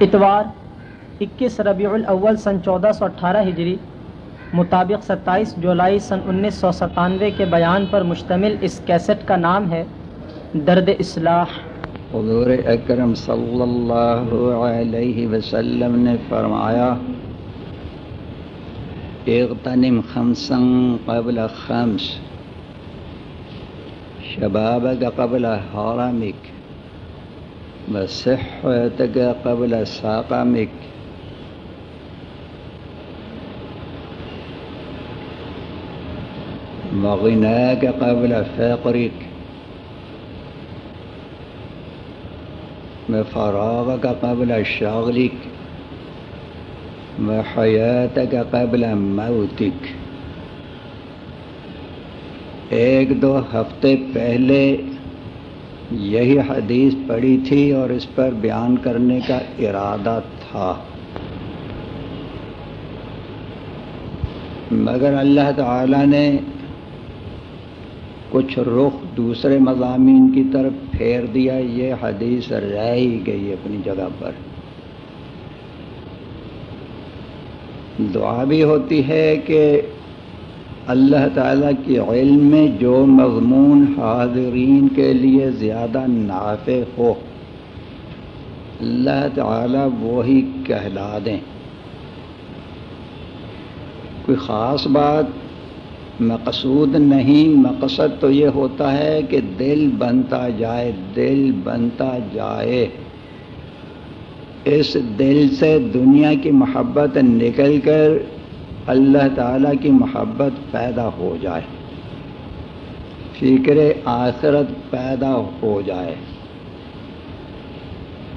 اتوار اکیس ربیع الاول سن چودہ سو اٹھارہ ہجری، مطابق ستائیس جولائی سن انیس سو ستانوے کے بیان پر مشتمل اس کیسٹ کا نام ہے درد اصلاح۔ حضور اکرم صلی اللہ علیہ وسلم نے فرمایا، اغتنم خمسن قبل خمس شبابك قبل حرمك وصحتك قبل ساقمك وغناك قبل فقرك وفراغك قبل شغلك وحياتك قبل موتك ایک دو ہفتے پہلے یہی حدیث پڑھی تھی اور اس پر بیان کرنے کا ارادہ تھا۔ مگر اللہ تعالی نے کچھ رخ دوسرے مضامین کی طرف پھیر دیا۔ یہ حدیث رہ ہی گئی اپنی جگہ پر۔ دعا بھی ہوتی ہے کہ اللہ تعالیٰ کی علم میں جو مضمون حاضرین کے لیے زیادہ نافع ہو، اللہ تعالیٰ وہی کہلا دیں۔ کوئی خاص بات مقصود نہیں، مقصد تو یہ ہوتا ہے کہ دل بنتا جائے، دل بنتا جائے۔ اس دل سے دنیا کی محبت نکل کر اللہ تعالیٰ کی محبت پیدا ہو جائے۔ فکر آخرت پیدا ہو جائے۔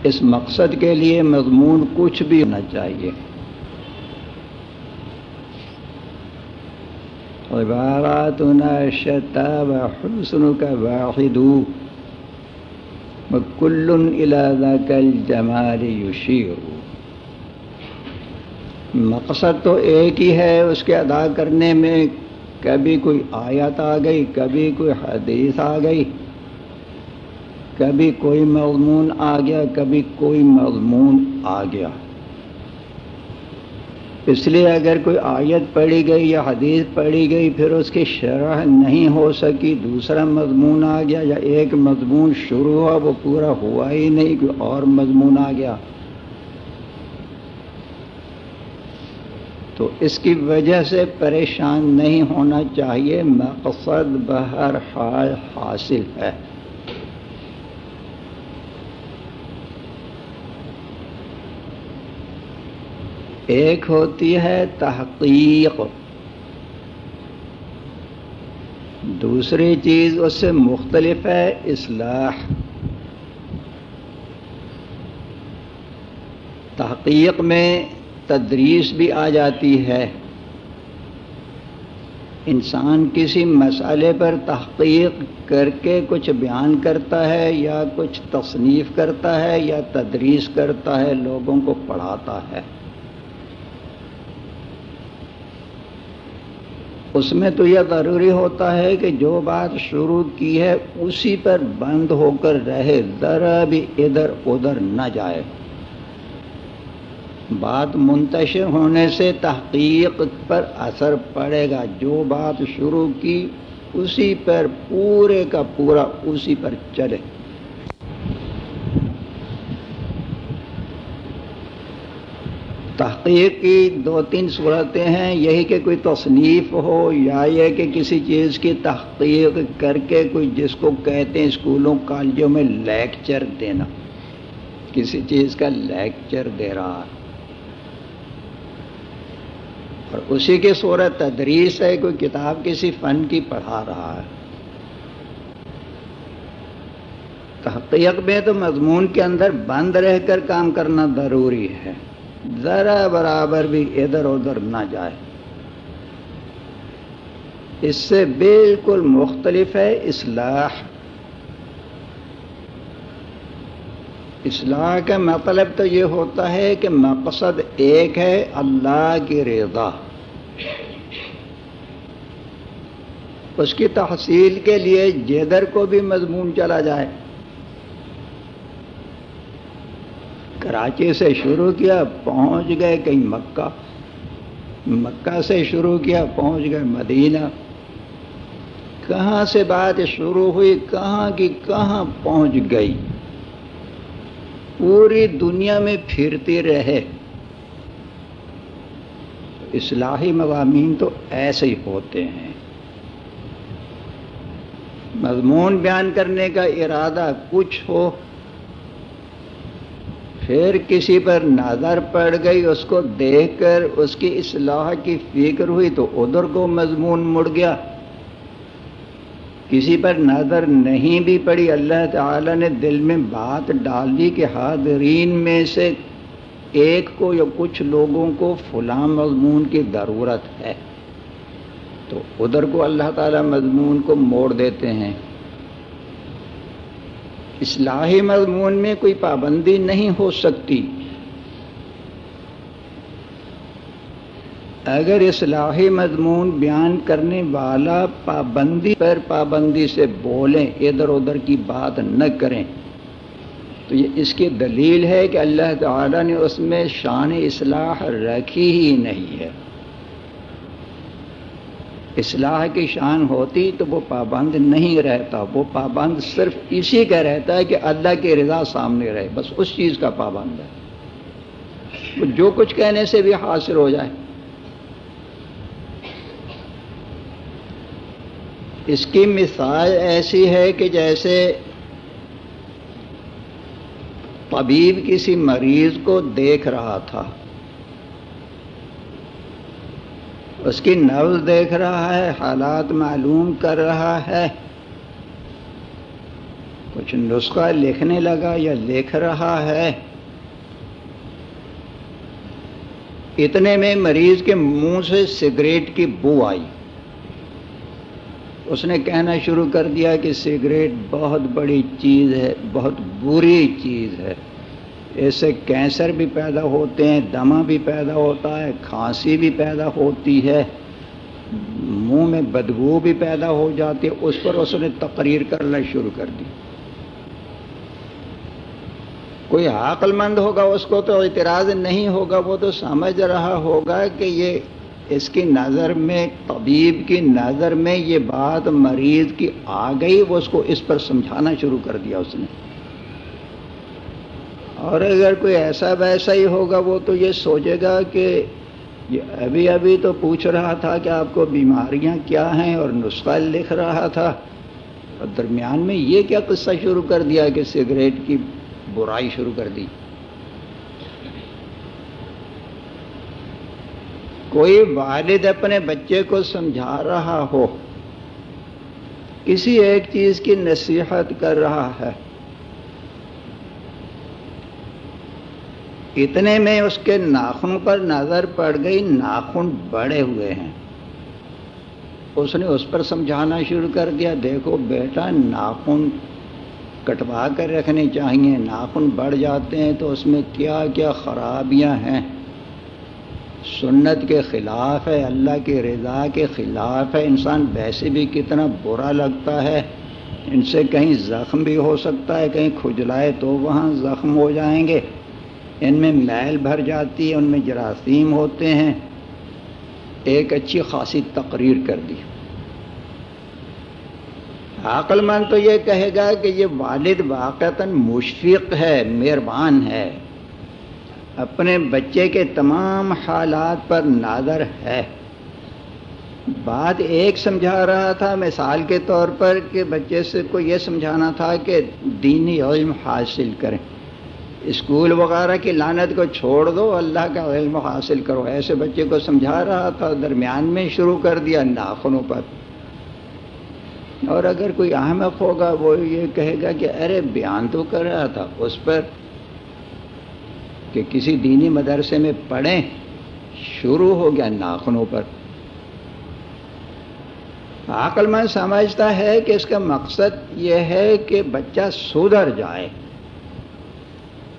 اس مقصد کے لیے مضمون کچھ بھی ہونا چاہیے۔ عبارات شتاب حسن کا واحد کل ذاک الجمال یشیر۔ مقصد تو ایک ہی ہے اس کے ادا کرنے میں۔ کبھی کوئی آیت آ گئی، کبھی کوئی حدیث آ گئی، کبھی کوئی مضمون آ گیا، کبھی کوئی مضمون آ گیا۔ اس لیے اگر کوئی آیت پڑھی گئی یا حدیث پڑھی گئی، پھر اس کی شرح نہیں ہو سکی، دوسرا مضمون آ گیا یا ایک مضمون شروع ہوا، وہ پورا ہوا ہی نہیں، کوئی اور مضمون آ گیا۔ تو اس کی وجہ سے پریشان نہیں ہونا چاہیے، مقصد بہر حال حاصل ہے۔ ایک ہوتی ہے تحقیق۔ دوسری چیز اس سے مختلف ہے، اصلاح۔ تحقیق میں تدریس بھی آ جاتی ہے۔ انسان کسی مسئلے پر تحقیق کر کے کچھ بیان کرتا ہے یا کچھ تصنیف کرتا ہے یا تدریس کرتا ہے، لوگوں کو پڑھاتا ہے۔ اس میں تو یہ ضروری ہوتا ہے کہ جو بات شروع کی ہے، اسی پر بند ہو کر رہے، ذرا بھی ادھر ادھر نہ جائے۔ بات منتشر ہونے سے تحقیق پر اثر پڑے گا۔ جو بات شروع کی، اسی پر پورے کا پورا اسی پر چلے۔ تحقیق کی دو تین صورتیں ہیں۔ یہی کہ کوئی تصنیف ہو یا یہ کہ کسی چیز کی تحقیق کر کے کوئی جس کو کہتے ہیں اسکولوں، کالجوں میں لیکچر دینا۔ کسی چیز کا لیکچر دے رہا۔ ہے اور اسی کی صورت تدریس ہے کوئی کتاب کسی فن کی پڑھا رہا ہے۔ تحقیق میں تو مضمون کے اندر بند رہ کر کام کرنا ضروری ہے۔ ذرا برابر بھی ادھر ادھر نہ جائے۔ اس سے بالکل مختلف ہے اصلاح۔ اصلاح کا مطلب تو یہ ہوتا ہے کہ مقصد ایک ہے اللہ کی رضا۔ اس کی تحصیل کے لیے جدر کو بھی مضمون چلا جائے۔ کراچی سے شروع کیا، پہنچ گئے کہیں مکہ۔ مکہ سے شروع کیا، پہنچ گئے مدینہ۔ کہاں سے بات شروع ہوئی؟ کہاں کی کہاں پہنچ گئی؟ پوری دنیا میں پھرتے رہے۔ اصلاحی مضامین تو ایسے ہی ہوتے ہیں۔ مضمون بیان کرنے کا ارادہ کچھ ہو، پھر کسی پر نظر پڑ گئی، اس کو دیکھ کر اس کی اصلاح کی فکر ہوئی تو ادھر کو مضمون مڑ گیا۔ کسی پر نظر نہیں بھی پڑی، اللہ تعالی نے دل میں بات ڈال دی کہ حاضرین میں سے ایک کو یا کچھ لوگوں کو فلاں مضمون کی ضرورت ہے۔ تو ادھر کو اللہ تعالی مضمون کو موڑ دیتے ہیں۔ اصلاحی مضمون میں کوئی پابندی نہیں ہو سکتی۔ اگر اصلاحی مضمون بیان کرنے والا پابندی پر پابندی سے بولیں، ادھر ادھر کی بات نہ کریں۔ تو یہ اس کی دلیل ہے کہ اللہ تعالیٰ نے اس میں شان اصلاح رکھی ہی نہیں ہے۔ اصلاح کی شان ہوتی تو وہ پابند نہیں رہتا، وہ پابند صرف اسی کا رہتا ہے کہ اللہ کی رضا سامنے رہے، بس اس چیز کا پابند ہے۔ وہ جو کچھ کہنے سے بھی حاصل ہو جائے۔ اس کی مثال ایسی ہے کہ جیسے طبیب کسی مریض کو دیکھ رہا تھا، اس کی نبز دیکھ رہا ہے، حالات معلوم کر رہا ہے، کچھ نسخہ لکھنے لگا یا لکھ رہا ہے۔ اتنے میں مریض کے منہ سے سگریٹ کی بو آئی۔ اس نے کہنا شروع کر دیا کہ سگریٹ بہت بڑی چیز ہے، بہت بری چیز ہے۔ اس سے کینسر بھی پیدا ہوتے ہیں دما بھی پیدا ہوتا ہے، کھانسی بھی پیدا ہوتی ہے، منہ میں بدبو بھی پیدا ہو جاتی ہے۔ اس پر اس نے تقریر کرنا شروع کر دی۔ کوئی عقل مند ہوگا اس کو تو اعتراض نہیں ہوگا، وہ تو سمجھ رہا ہوگا کہ یہ اس کی نظر میں طبیب کی نظر میں یہ بات مریض کی آ گئی، وہ اس کو اس پر سمجھانا شروع کر دیا اس نے۔ اور اگر کوئی ایسا ویسا ہی ہوگا، وہ تو یہ سوچے گا کہ یہ ابھی ابھی تو پوچھ رہا تھا کہ آپ کو بیماریاں کیا ہیں اور نسخہ لکھ رہا تھا۔ اور درمیان میں یہ کیا قصہ شروع کر دیا کہ سگریٹ کی برائی شروع کر دی۔ کوئی والد اپنے بچے کو سمجھا رہا ہو، کسی ایک چیز کی نصیحت کر رہا ہے۔ اتنے میں اس کے ناخن پر نظر پڑ گئی، ناخن بڑے ہوئے ہیں۔ اس نے اس پر سمجھانا شروع کر دیا، دیکھو بیٹا، ناخن کٹوا کر رکھنے چاہیے ناخن بڑھ جاتے ہیں تو اس میں کیا کیا خرابیاں ہیں۔ سنت کے خلاف ہے، اللہ کی رضا کے خلاف ہے۔ انسان ویسے بھی کتنا برا لگتا ہے۔ ان سے کہیں زخم بھی ہو سکتا ہے، کہیں کھجلائے تو وہاں زخم ہو جائیں گے۔ ان میں میل بھر جاتی ہے، ان میں جراثیم ہوتے ہیں۔ ایک اچھی خاصی تقریر کر دی۔ عقل مند تو یہ کہے گا کہ یہ والد واقعتاً مشفق ہے، مہربان ہے۔ اپنے بچے کے تمام حالات پر نادر ہے۔ بات ایک سمجھا رہا تھا مثال کے طور پر کہ بچے سے کو یہ سمجھانا تھا کہ دینی علم حاصل کریں۔ اسکول وغیرہ کی لانت کو چھوڑ دو، اللہ کا علم حاصل کرو۔ ایسے بچے کو سمجھا رہا تھا، درمیان میں شروع کر دیا ناخنوں پر۔ اور اگر کوئی احمق ہوگا، وہ یہ کہے گا کہ ارے بیان تو کر رہا تھا، اس پر کہ کسی دینی مدرسے میں پڑھیں، شروع ہو گیا ناخنوں پر۔ عقل مند سمجھتا ہے کہ اس کا مقصد یہ ہے کہ بچہ سدھر جائے۔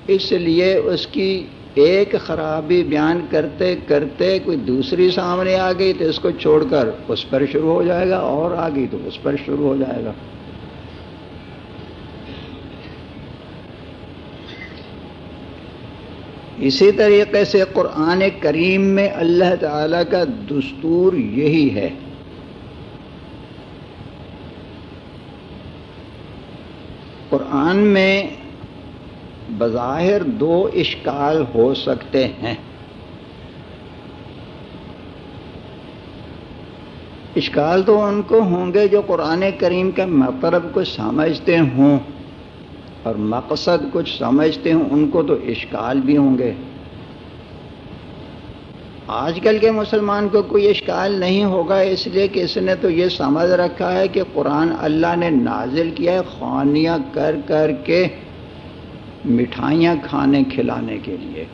اس لیے اس کی ایک خرابی بیان کرتے کرتے کوئی دوسری سامنے آ گئی تو اس کو چھوڑ کر اس پر شروع ہو جائے گا اور آ گئی تو اس پر شروع ہو جائے گا۔ اسی طریقے سے قرآن کریم میں اللہ تعالی کا دستور یہی ہے۔ قرآن میں بظاہر دو اشکال ہو سکتے ہیں۔ اشکال تو ان کو ہوں گے جو قرآن کریم کا مطلب کچھ سمجھتے ہوں۔ اور مقصد کچھ سمجھتے ہوں، ان کو تو اشکال بھی ہوں گے۔ آج کل کے مسلمان کو کوئی اشکال نہیں ہوگا، اس لیے کہ اس نے تو یہ سمجھ رکھا ہے کہ قرآن اللہ نے نازل کیا ہے خوانیاں کر کر کے مٹھائیاں کھانے، کھلانے کے لیے۔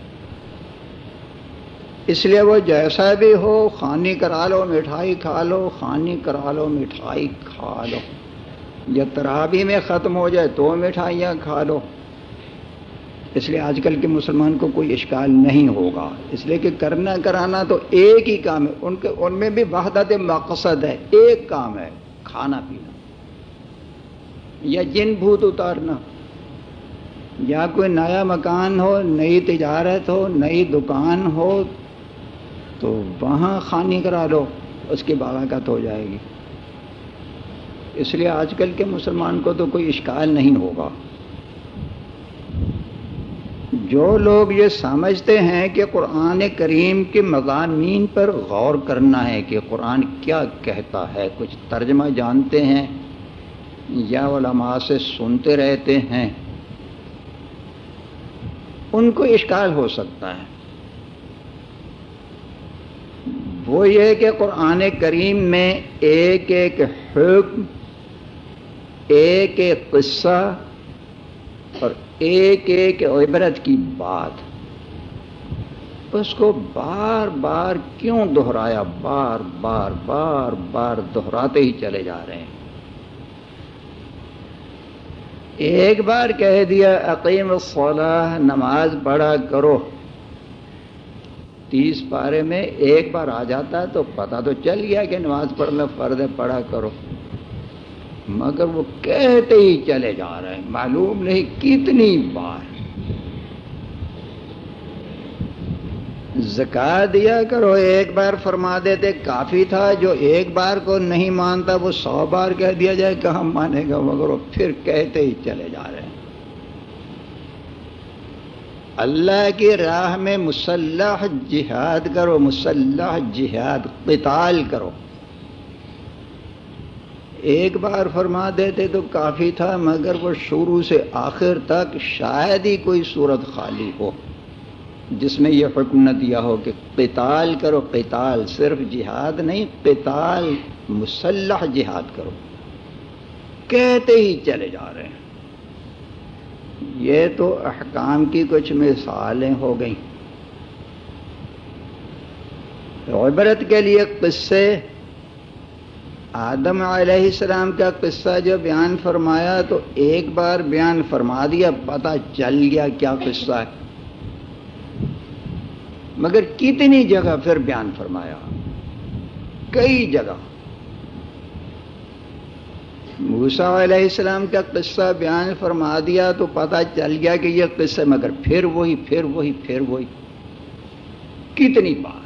اس لیے وہ جیسا بھی ہو خانی کرا لو، مٹھائی کھا لو خانی کرا لو، مٹھائی کھا لو۔ یا ترابی میں ختم ہو جائے تو مٹھائیاں کھا لو۔ اس لیے آج کل کے مسلمان کو کوئی اشکال نہیں ہوگا۔ اس لیے کہ کرنا کرانا تو ایک ہی کام ہے۔ ان کے ان میں بھی وحدت مقصد ہے۔ ایک کام ہے کھانا پینا۔ یا جن بھوت اتارنا۔ یا کوئی نیا مکان ہو، نئی تجارت ہو، نئی دکان ہو، تو وہاں خانی کرا لو۔ اس کی باغت ہو جائے گی۔ اس لیے آج کل کے مسلمان کو تو کوئی اشکال نہیں ہوگا۔ جو لوگ یہ سمجھتے ہیں کہ قرآن کریم کے مضامین پر غور کرنا ہے کہ قرآن کیا کہتا ہے، کچھ ترجمہ جانتے ہیں یا علماء سے سنتے رہتے ہیں، ان کو اشکال ہو سکتا ہے۔ وہ یہ کہ قرآن کریم میں ایک ایک حکم ایک ایک قصہ اور ایک ایک عبرت کی بات۔ اس کو بار بار کیوں دہرایا؟ بار بار بار بار دہراتے ہی چلے جا رہے ہیں۔ ایک بار کہہ دیا عقیم الصلاح نماز پڑھا کرو۔ تیس پارے میں ایک بار آ جاتا ہے تو پتہ تو چل گیا کہ نماز پڑھنا فرد پڑھا کرو۔ مگر وہ کہتے ہی چلے جا رہے ہیں۔ معلوم نہیں کتنی بار۔ زکا دیا کرو، ایک بار فرما دیتے، کافی تھا، جو ایک بار کو نہیں مانتا وہ سو بار کہہ دیا جائے، کہاں مانے گا؟ مگر وہ پھر کہتے ہی چلے جا رہے ہیں۔ اللہ کی راہ میں مسلح جہاد کرو، مسلح جہاد قتال کرو۔ ایک بار فرما دیتے تو کافی تھا، مگر وہ شروع سے آخر تک شاید ہی کوئی صورت خالی ہو، جس میں یہ حکم نہ دیا ہو کہ قتال کرو، قتال صرف جہاد نہیں، قتال مسلح جہاد کرو۔ کہتے ہی چلے جا رہے ہیں۔ یہ تو احکام کی کچھ مثالیں ہو گئیں۔ عبرت کے لیے قصے آدم علیہ السلام کا قصہ جو بیان فرمایا تو ایک بار بیان فرما دیا، پتہ چل گیا کیا قصہ ہے۔ مگر کتنی جگہ پھر بیان فرمایا؟ کئی جگہ۔ موسا علیہ السلام کا قصہ بیان فرما دیا تو پتہ چل گیا کہ یہ قصہ، مگر پھر وہی پھر وہی پھر وہی۔ کتنی بار؟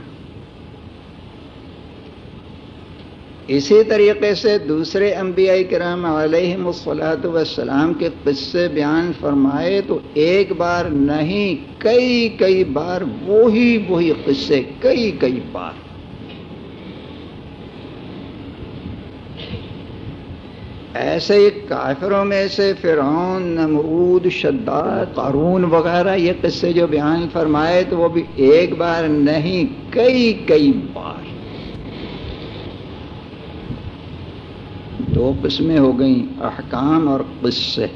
اسی طریقے سے دوسرے انبیاء کرام علیہ الصلاۃ وسلام کے قصے بیان فرمائے تو ایک بار نہیں، کئی کئی بار وہی وہی قصے، کئی کئی بار۔ ایسے ہی کافروں میں سے فرعون، نمرود، شداد، قارون وغیرہ یہ قصے جو بیان فرمائے تو وہ بھی ایک بار نہیں، کئی کئی بار۔ دو قسمیں ہو گئیں، احکام اور قصے۔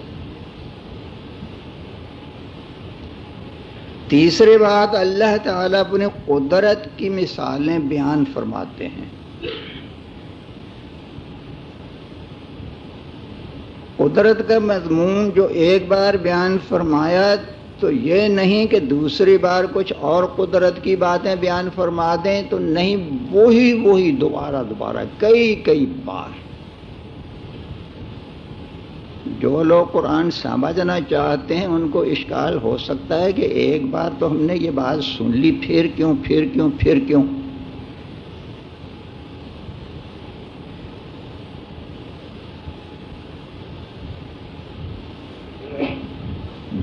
تیسری بات، اللہ تعالیٰ اپنے قدرت کی مثالیں بیان فرماتے ہیں۔ قدرت کا مضمون جو ایک بار بیان فرمایا تو یہ نہیں کہ دوسری بار کچھ اور قدرت کی باتیں بیان فرما دیں تو نہیں، وہی وہی دوبارہ دوبارہ، کئی کئی بار۔ جو لوگ قرآن سمجھنا چاہتے ہیں، ان کو اشکال ہو سکتا ہے کہ ایک بار تو ہم نے یہ بات سن لی، پھر کیوں پھر کیوں پھر کیوں؟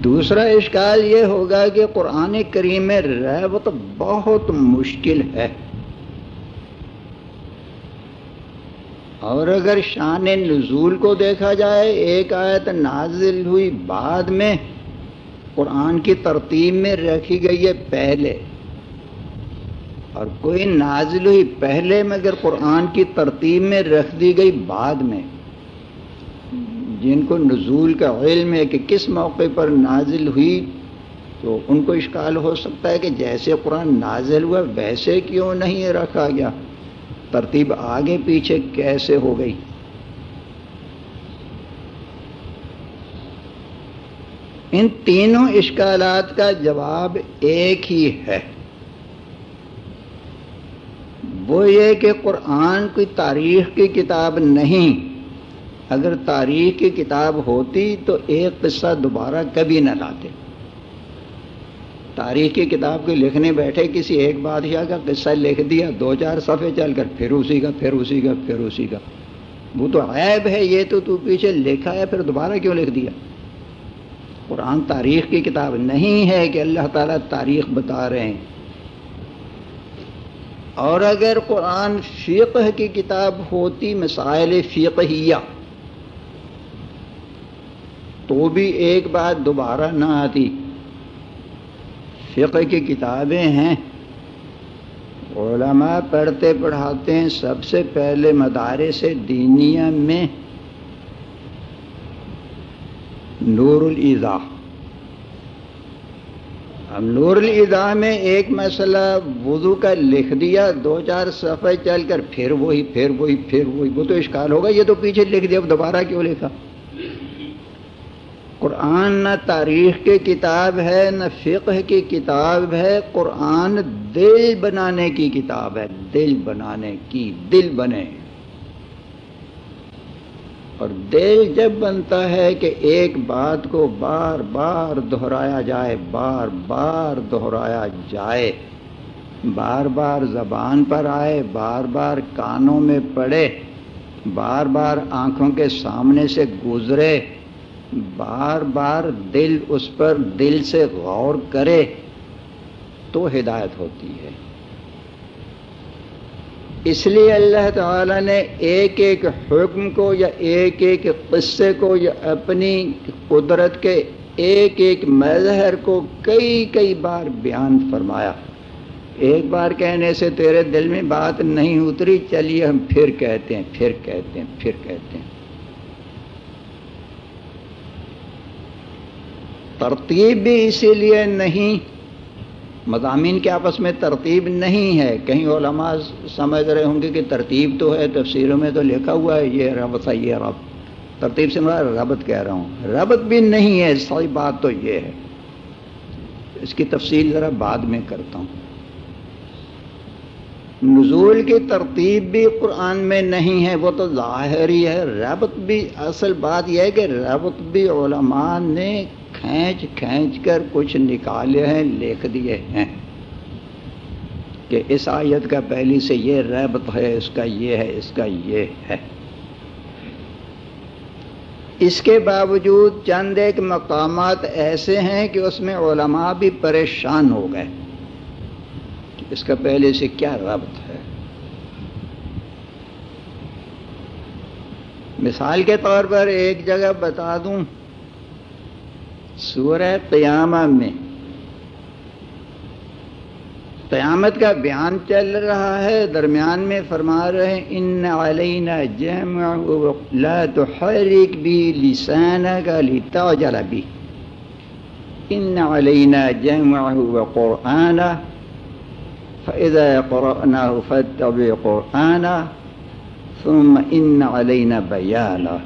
دوسرا اشکال یہ ہوگا کہ قرآن کریم میں رہبت بہت مشکل ہے۔ اور اگر شان نزول کو دیکھا جائے، ایک آیت نازل ہوئی بعد میں، قرآن کی ترتیب میں رکھی گئی ہے پہلے۔ اور کوئی نازل ہوئی پہلے میں اگر قرآن کی ترتیب میں رکھ دی گئی بعد میں۔ جن کو نزول کا علم ہے کہ کس موقع پر نازل ہوئی، تو ان کو اشکال ہو سکتا ہے کہ جیسے قرآن نازل ہوا، ویسے کیوں نہیں رکھا گیا؟ ترتیب آگے پیچھے کیسے ہو گئی؟ ان تینوں اشکالات کا جواب ایک ہی ہے۔ وہ یہ کہ قرآن کوئی تاریخ کی کتاب نہیں۔ اگر تاریخ کی کتاب ہوتی تو ایک قصہ دوبارہ کبھی نہ لاتے۔ تاریخ کی کتاب کے لکھنے بیٹھے کسی ایک بادشاہ کا قصہ لکھ دیا، دو چار صفحے چل کر، پھر اسی کا، پھر اسی کا، پھر اسی کا۔ وہ تو عیب ہے، یہ تو تو پیچھے لکھا ہے، پھر دوبارہ کیوں لکھ دیا؟ قرآن تاریخ کی کتاب نہیں ہے کہ اللہ تعالیٰ تاریخ بتا رہے ہیں۔ اور اگر قرآن فقہ کی کتاب ہوتی، مسائل فقہیہ، تو بھی ایک بات دوبارہ نہ آتی۔ فقہ کی کتابیں ہیں۔ علماء پڑھتے پڑھاتے ہیں سب سے پہلے مدارے سے دینیا میں۔ نور الضا اب نور الضا میں ایک مسئلہ وضو کا لکھ دیا، دو چار صفحے چل کر پھر وہی پھر وہی پھر وہی۔ وہ تو اشکال ہوگا، یہ تو پیچھے لکھ دیا، اب دوبارہ کیوں لکھا؟ قرآن نہ تاریخ کی کتاب ہے، نہ فقہ کی کتاب ہے، قرآن دل بنانے کی کتاب ہے۔ دل بنانے کی، دل بنے۔ اور دل جب بنتا ہے کہ ایک بات کو بار بار دہرایا جائے، بار بار دہرایا جائے، بار بار زبان پر آئے، بار بار کانوں میں پڑے، بار بار آنکھوں کے سامنے سے گزرے بار بار دل اس پر دل سے غور کرے تو ہدایت ہوتی ہے۔ اس لیے اللہ تعالی نے ایک ایک حکم کو یا ایک ایک قصے کو یا اپنی قدرت کے ایک ایک مظہر کو کئی کئی بار بیان فرمایا۔ ایک بار کہنے سے تیرے دل میں بات نہیں اتری، چلیے ہم پھر کہتے ہیں، پھر کہتے ہیں، پھر کہتے ہیں۔ ترتیب بھی اسی لیے نہیں۔ مضامین کے آپس میں ترتیب نہیں ہے۔ کہیں علماء سمجھ رہے ہوں گے کہ ترتیب تو ہے، تفسیروں میں تو لکھا ہوا ہے، یہ ربط ہے یہ رب۔ ترتیب سے میں ربط کہہ رہا ہوں۔ ربط بھی نہیں ہے صحیح بات تو یہ ہے۔ اس کی تفصیل ذرا بعد میں کرتا ہوں۔ نزول کی ترتیب بھی قرآن میں نہیں ہے، وہ تو ظاہر ہی ہے۔ ربط بھی، اصل بات یہ ہے کہ ربط بھی علماء نے کھینچ کھینچ کر کچھ نکالے ہیں، لکھ دیے ہیں۔ کہ اس آیت کا پہلی سے یہ ربط ہے، اس کا یہ ہے، اس کا یہ ہے۔ اس کے باوجود چند ایک مقامات ایسے ہیں کہ اس میں علماء بھی پریشان ہو گئے۔ اس کا پہلے سے کیا ربط ہے۔ مثال کے طور پر ایک جگہ بتا دوں۔ سورہ قیامہ میں قیامت کا بیان چل رہا ہے، درمیان میں فرما رہے ہیں، ان علینا جمع لا تحرک بھی لسانہ کا لیتا جلا بھی ان علینا جمع قرآن فإذا قرأناه فاتبع قرآنا ثم ان علینا بیانا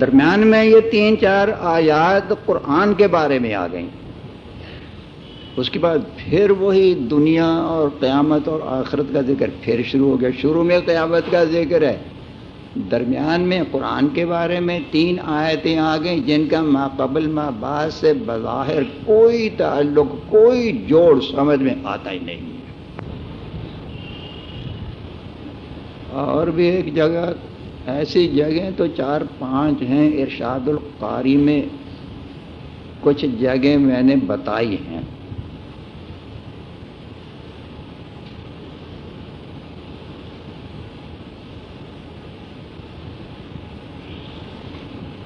درمیان میں یہ تین چار آیات قرآن کے بارے میں آ گئیں۔ اس کے بعد پھر وہی دنیا اور قیامت اور آخرت کا ذکر پھر شروع ہو گیا۔ شروع میں قیامت کا ذکر ہے۔ درمیان میں قرآن کے بارے میں تین آیتیں آ گئیں، جن کا ما قبل ما بعد سے بظاہر کوئی تعلق، کوئی جوڑ سمجھ میں آتا ہی نہیں۔ اور بھی ایک جگہ ایسی جگہیں تو چار پانچ ہیں ارشاد القاری میں، کچھ جگہ میں نے بتائی ہیں۔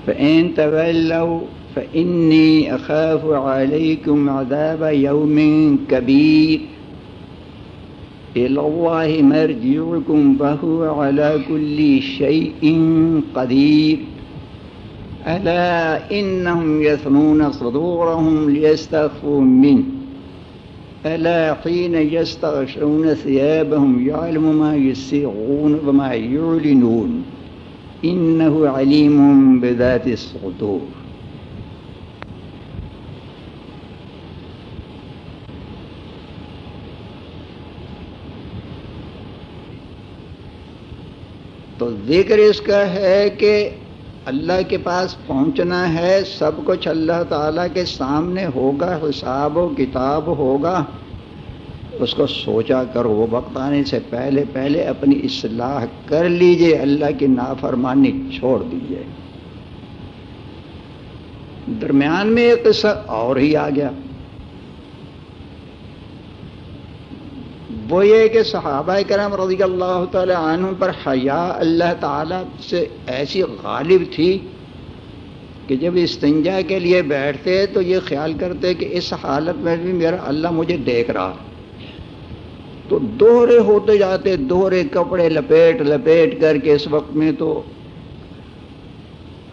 فإن تولوا فإني أخاف عليكم عذاب يوم كبير۔ إلى الله مرجعكم فهو على كل شيء قدير. ألا إنهم يثنون صدورهم ليستخفوا منه. ألا حين يستغشون ثيابهم يعلم ما يسيغون وما يعلنون. إنه عليم بذات الصدور. تو ذکر اس کا ہے کہ اللہ کے پاس پہنچنا ہے، سب کچھ اللہ تعالیٰ کے سامنے ہوگا، حساب و کتاب ہوگا۔ اس کو سوچا کر وہ وقت آنے سے پہلے پہلے اپنی اصلاح کر لیجیے، اللہ کی نافرمانی چھوڑ دیجیے۔ درمیان میں ایک قصہ اور ہی آ گیا۔ وہ یہ کہ صحابہ کرم رضی اللہ تعالی عنہ پر حیا اللہ تعالی سے ایسی غالب تھی کہ جب استنجا کے لیے بیٹھتے تو یہ خیال کرتے کہ اس حالت میں بھی میرا اللہ مجھے دیکھ رہا۔ تو دوہرے ہوتے جاتے، دوہرے کپڑے لپیٹ لپیٹ کر کے اس وقت میں تو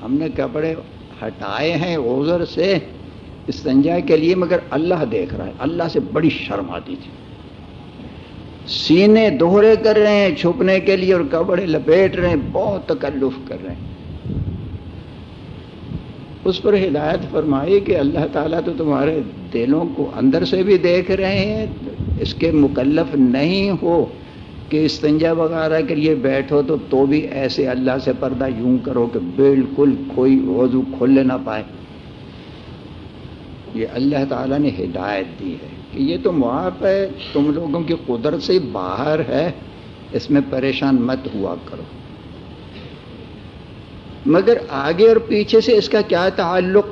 ہم نے کپڑے ہٹائے ہیں اوزر سے استنجا کے لیے، مگر اللہ دیکھ رہا ہے۔ اللہ سے بڑی شرم آتی تھی۔ سینے دوہرے کر رہے ہیں، چھپنے کے لیے اور کپڑے لپیٹ رہے ہیں، بہت تکلف کر رہے ہیں۔ اس پر ہدایت فرمائی کہ اللہ تعالیٰ تو تمہارے دلوں کو اندر سے بھی دیکھ رہے ہیں، اس کے مکلف نہیں ہو کہ استنجا وغیرہ کے لیے بیٹھو تو تو بھی ایسے اللہ سے پردہ یوں کرو کہ بالکل کوئی وضو کھل نہ پائے۔ یہ اللہ تعالیٰ نے ہدایت دی ہے۔ کہ یہ تو معاف ہے، تم لوگوں کی قدرت سے باہر ہے، اس میں پریشان مت ہوا کرو۔ مگر آگے اور پیچھے سے اس کا کیا تعلق؟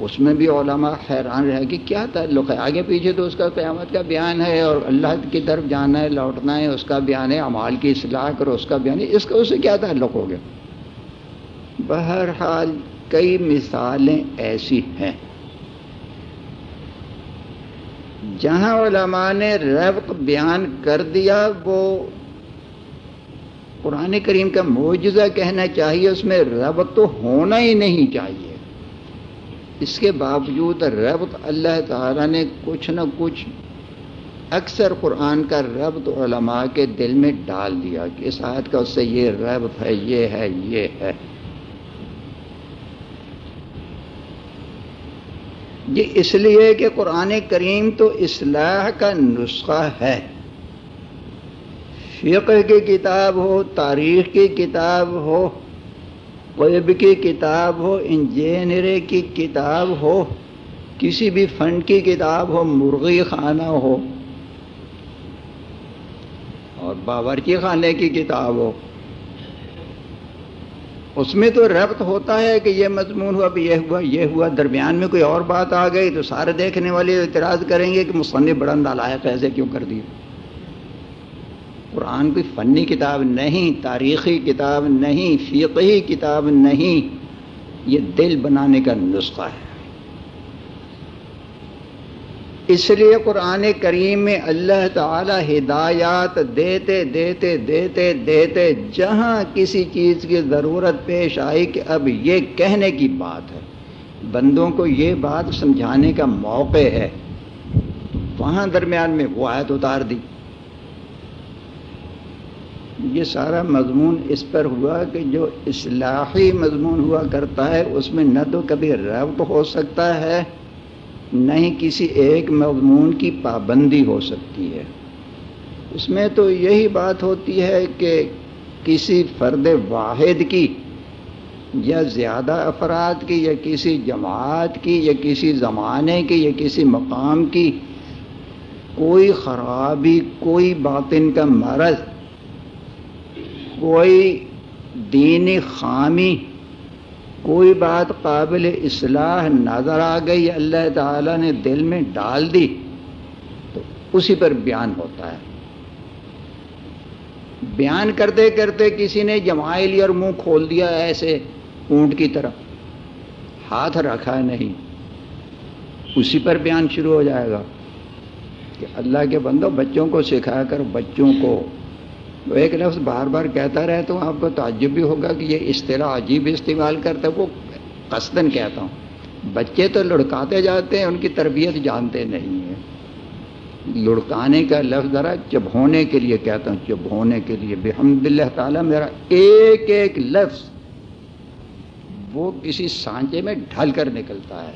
اس میں بھی علماء حیران رہے کہ کیا تعلق ہے؟ آگے پیچھے تو اس کا قیامت کا بیان ہے اور اللہ کی طرف جانا ہے، لوٹنا ہے، اس کا بیان ہے امال کی اصلاح کرو، اس کا بیان ہے۔ اس کا اس سے کیا تعلق ہو گیا؟ بہرحال کئی مثالیں ایسی ہیں۔ جہاں علماء نے ربط بیان کر دیا، وہ قرآن کریم کا معجزہ کہنا چاہیے، اس میں ربط تو ہونا ہی نہیں چاہیے۔ اس کے باوجود ربط اللہ تعالیٰ نے کچھ نہ کچھ اکثر قرآن کا ربط علماء کے دل میں ڈال دیا کہ اس آیت کا اس سے یہ ربط ہے، یہ ہے یہ ہے۔ یہ اس لیے کہ قرآن کریم تو اصلاح کا نسخہ ہے۔ فقہ کی کتاب ہو، تاریخ کی کتاب ہو قیب کی کتاب ہو، انجینئر کی کتاب ہو، کسی بھی فن کی کتاب ہو، مرغی خانہ ہو اور باورچی خانے کی کتاب ہو۔ اس میں تو ربط ہوتا ہے کہ یہ مضمون ہوا بھی یہ ہوا یہ ہوا، درمیان میں کوئی اور بات آ گئی تو سارے دیکھنے والے اعتراض کریں گے کہ مصنف بڑا نالائق ایسے کیوں کر دی قرآن کوئی فنی کتاب نہیں، تاریخی کتاب نہیں، فقہی کتاب نہیں، یہ دل بنانے کا نسخہ ہے۔ اس لیے قرآن کریم میں اللہ تعالی ہدایات دیتے دیتے دیتے دیتے جہاں کسی چیز کی ضرورت پیش آئی کہ اب یہ کہنے کی بات ہے۔ بندوں کو یہ بات سمجھانے کا موقع ہے۔ وہاں درمیان میں وہ آیت اتار دی۔ یہ سارا مضمون اس پر ہوا کہ جو اصلاحی مضمون ہوا کرتا ہے، اس میں نہ تو کبھی ربط ہو سکتا ہے نہ ہی کسی ایک مضمون کی پابندی ہو سکتی ہے۔ اس میں تو یہی بات ہوتی ہے کہ کسی فرد واحد کی یا زیادہ افراد کی یا کسی جماعت کی یا کسی زمانے کی یا کسی مقام کی کوئی خرابی، کوئی باطن کا مرض، کوئی دینی خامی کوئی بات قابل اصلاح نظر آ گئی، اللہ تعالیٰ نے دل میں ڈال دی، تو اسی پر بیان ہوتا ہے۔ بیان کرتے کرتے کسی نے جمائل اور منہ کھول دیا ایسے اونٹ کی طرح ہاتھ رکھا نہیں۔ اسی پر بیان شروع ہو جائے گا کہ اللہ کے بندو بچوں کو سکھا کر، بچوں کو ایک لفظ بار بار کہتا رہے تو آپ کو تعجب بھی ہوگا کہ یہ اصطلاح عجیب استعمال کرتا ہے، وہ قصدن کہتا ہوں۔ بچے تو لڑکاتے جاتے ہیں، ان کی تربیت جانتے نہیں ہیں۔ لڑکانے کا لفظ ذرا چبھونے کے لیے کہتا ہوں چبھونے کے لیے۔ بحمد اللہ تعالیٰ، میرا ایک ایک لفظ وہ کسی سانچے میں ڈھل کر نکلتا ہے۔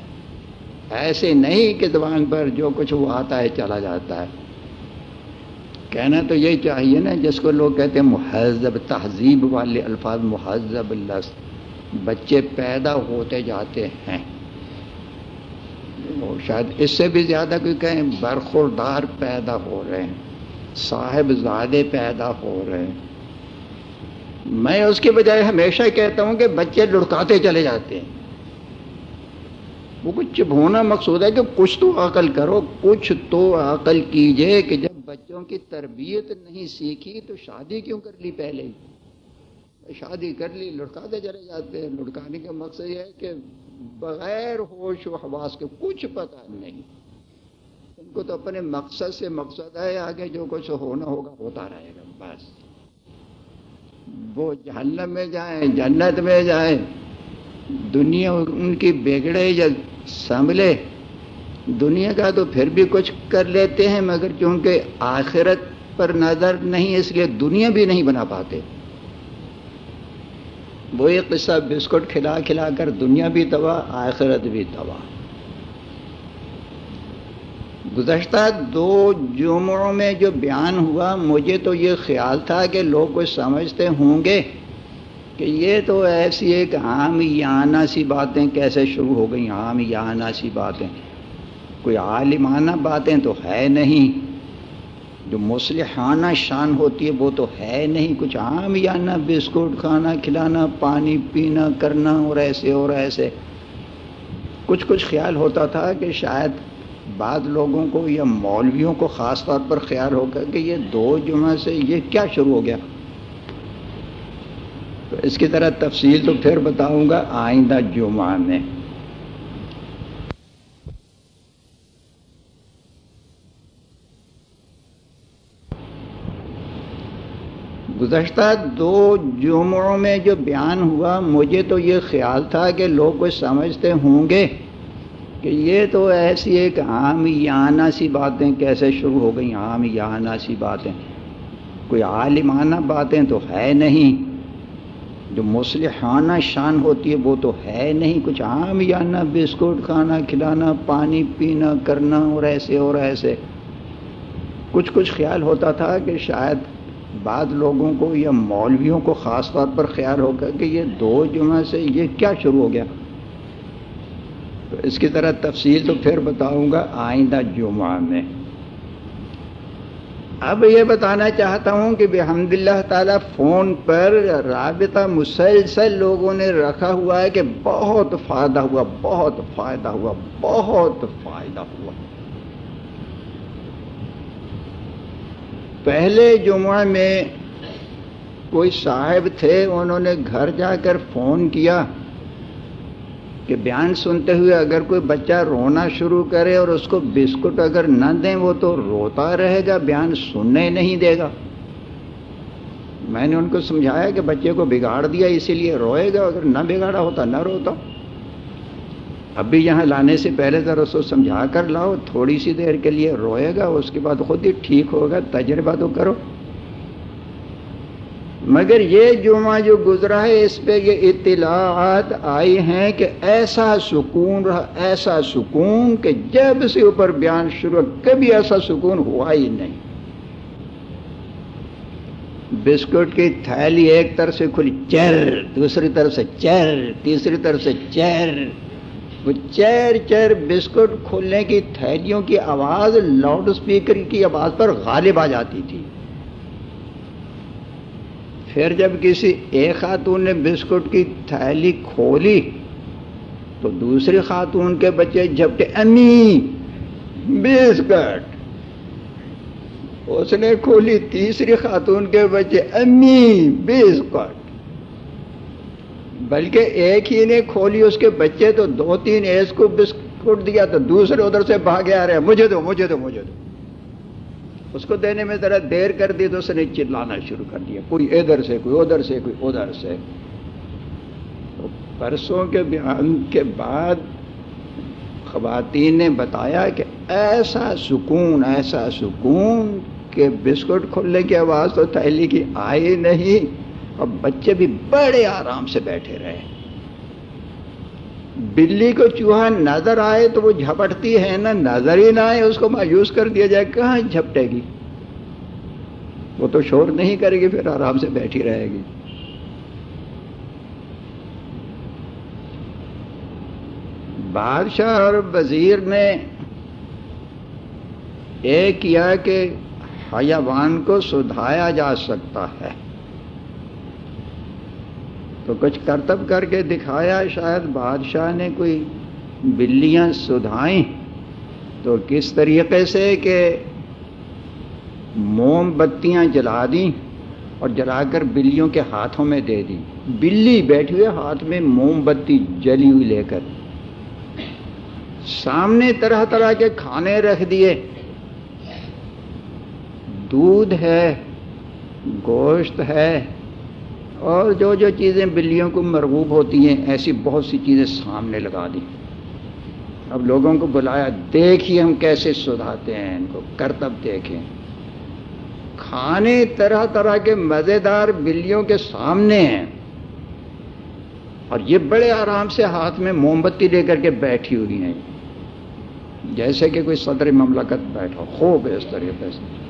ایسے نہیں کہ زبان پر جو کچھ وہ آتا ہے، چلا جاتا ہے۔ کہنا تو یہی چاہیے نا، جس کو لوگ کہتے ہیں مہذب، تہذیب والے الفاظ، مہذب لفظ۔ بچے پیدا ہوتے جاتے ہیں۔ شاید اس سے بھی زیادہ کوئی کہیں برخوردار پیدا ہو رہے ہیں، صاحب زادے پیدا ہو رہے ہیں۔ میں اس کے بجائے ہمیشہ کہتا ہوں کہ بچے لڑکاتے چلے جاتے ہیں۔ وہ کچھ ہونا مقصود ہے کہ کچھ تو عقل کرو، کچھ تو عقل کیجیے کہ جب بچوں کی تربیت نہیں سیکھی تو شادی کیوں کر لی پہلے؟ شادی کر لی، لڑکاتے چلے جاتے ہیں۔ لڑکانے کا مقصد یہ ہے کہ بغیر ہوش و حواس کے کچھ پتہ نہیں۔ ان کو تو اپنے مقصد سے مقصد ہے، آگے جو کچھ ہونا ہوگا ہوتا رہے گا، بس۔ وہ جہنم میں جائیں، جنت میں جائیں، دنیا ان کی بگڑے یا سنبھلے۔ دنیا کا تو پھر بھی کچھ کر لیتے ہیں، مگر چونکہ آخرت پر نظر نہیں، اس لیے دنیا بھی نہیں بنا پاتے۔ وہ ایک قصہ بسکٹ کھلا کھلا کر دنیا بھی تباہ، آخرت بھی تباہ۔ گزشتہ دو جمعوں میں جو بیان ہوا، مجھے تو یہ خیال تھا کہ لوگ کچھ سمجھتے ہوں گے کہ یہ تو ایسی ایک عام یانہ سی باتیں کیسے شروع ہو گئیں عام یانہ سی باتیں۔ کوئی عالمانہ باتیں تو ہے نہیں۔ جو مسلحانہ شان ہوتی ہے وہ تو ہے نہیں۔ کچھ عام یانہ بسکٹ کھانا، کھلانا، پانی پینا، کرنا، اور ایسے اور ایسے۔ کچھ کچھ خیال ہوتا تھا کہ شاید بعض لوگوں کو یا مولویوں کو خاص طور پر خیال ہوگا کہ یہ دو جمعہ سے یہ کیا شروع ہو گیا۔ تو اس کی طرح تفصیل تو پھر بتاؤں گا آئندہ جمعہ میں۔ گزشتہ دو جمعوں میں جو بیان ہوا، مجھے تو یہ خیال تھا کہ لوگ کچھ سمجھتے ہوں گے کہ یہ تو ایسی ایک عام یانہ سی باتیں کیسے شروع ہو گئیں؟ عام یانہ سی باتیں۔ کوئی عالمانہ باتیں تو ہے نہیں۔ جو مسلحانہ شان ہوتی ہے وہ تو ہے نہیں۔ کچھ عام یانہ بسکٹ کھانا، کھلانا، پانی پینا، کرنا اور ایسے اور ایسے۔ کچھ کچھ خیال ہوتا تھا کہ شاید بعض لوگوں کو یا مولویوں کو خاص طور پر خیال ہوگا کہ یہ دو جمعہ سے یہ کیا شروع ہو گیا۔ تو اس کی طرح تفصیل تو پھر بتاؤں گا آئندہ جمعہ میں۔ اب یہ بتانا چاہتا ہوں کہ بحمد اللہ تعالیٰ فون پر رابطہ مسلسل لوگوں نے رکھا ہوا ہے کہ بہت فائدہ ہوا، بہت فائدہ ہوا، بہت فائدہ ہوا۔ پہلے جمعہ میں کوئی صاحب تھے، انہوں نے گھر جا کر فون کیا کہ بیان سنتے ہوئے اگر کوئی بچہ رونا شروع کرے اور اس کو بسکٹ اگر نہ دیں، وہ تو روتا رہے گا، بیان سننے نہیں دے گا۔ میں نے ان کو سمجھایا کہ بچے کو بگاڑ دیا، اسی لیے روئے گا، اگر نہ بگاڑا ہوتا، نہ روتا۔ اب بھی یہاں لانے سے پہلے ذرا اس کو سمجھا کر لاؤ، تھوڑی سی دیر کے لیے روئے گا، اس کے بعد خود ہی ٹھیک ہوگا، تجربہ تو کرو۔ مگر یہ جمعہ جو گزرا ہے، اس پہ یہ اطلاعات آئی ہیں کہ ایسا سکون رہا، ایسا سکون کہ جب سے اوپر بیان شروع، کبھی ایسا سکون ہوا ہی نہیں۔ بسکٹ کی تھیلی ایک طرف سے کھلی چیر دوسری طرف سے چیر تیسری طرف سے چیر وہ چیر چیر بسکٹ کھولنے کی تھیلیوں کی آواز لاؤڈ اسپیکر کی آواز پر غالب آ جاتی تھی۔ پھر جب کسی ایک خاتون نے بسکٹ کی تھیلی کھولی تو دوسری خاتون کے بچے جھپٹے، امی، بسکٹ! اس نے کھولی، تیسری خاتون کے بچے، امی، بسکٹ! بلکہ ایک ہی نے کھولی، اس کے بچے تو دو تین ایس کو بسکٹ دیا تو دوسرے ادھر سے بھاگے آ رہے مجھے دو مجھے دو مجھے دو۔ اس کو دینے میں ذرا دیر کر دی، تو اس نے چلانا شروع کر دیا۔ کوئی ادھر سے، کوئی ادھر سے، کوئی ادھر سے۔ پرسوں کے بیان کے بعد خواتین نے بتایا کہ ایسا سکون ایسا سکون کہ بسکٹ کھلنے کی آواز تو تھیلی کی آئی نہیں۔ اور بچے بھی بڑے آرام سے بیٹھے رہے بلی کو چوہا نظر آئے تو وہ جھپٹتی ہے نا نظر ہی نہ آئے، اس کو مایوس کر دیا جائے، کہاں جھپٹے گی؟ وہ تو شور نہیں کرے گی، پھر آرام سے بیٹھی رہے گی۔ بادشاہ اور وزیر نے ایک کیا کہ حیوان کو سدھایا جا سکتا ہے۔ تو کچھ کرتب کر کے دکھایا شاید بادشاہ نے کوئی بلیاں سدھائیں۔ تو کس طریقے سے کہ موم بتیاں جلا دیں اور جلا کر بلیوں کے ہاتھوں میں دے دی بلی بیٹھی ہوئے ہاتھ میں موم بتی جلی ہوئی لے کر۔ سامنے طرح طرح کے کھانے رکھ دیے۔ دودھ ہے، گوشت ہے اور جو جو چیزیں بلیوں کو مرغوب ہوتی ہیں، ایسی بہت سی چیزیں سامنے لگا دی۔ اب لوگوں کو بلایا، دیکھیے ہم کیسے سدھاتے ہیں ان کو، کرتب دیکھیں۔ کھانے طرح طرح کے مزیدار بلیوں کے سامنے ہیں۔ اور یہ بڑے آرام سے ہاتھ میں موم بتی لے کر کے بیٹھی ہوئی ہیں۔ جیسے کہ کوئی صدر مملکت بیٹھا خوب اس طریقے سے۔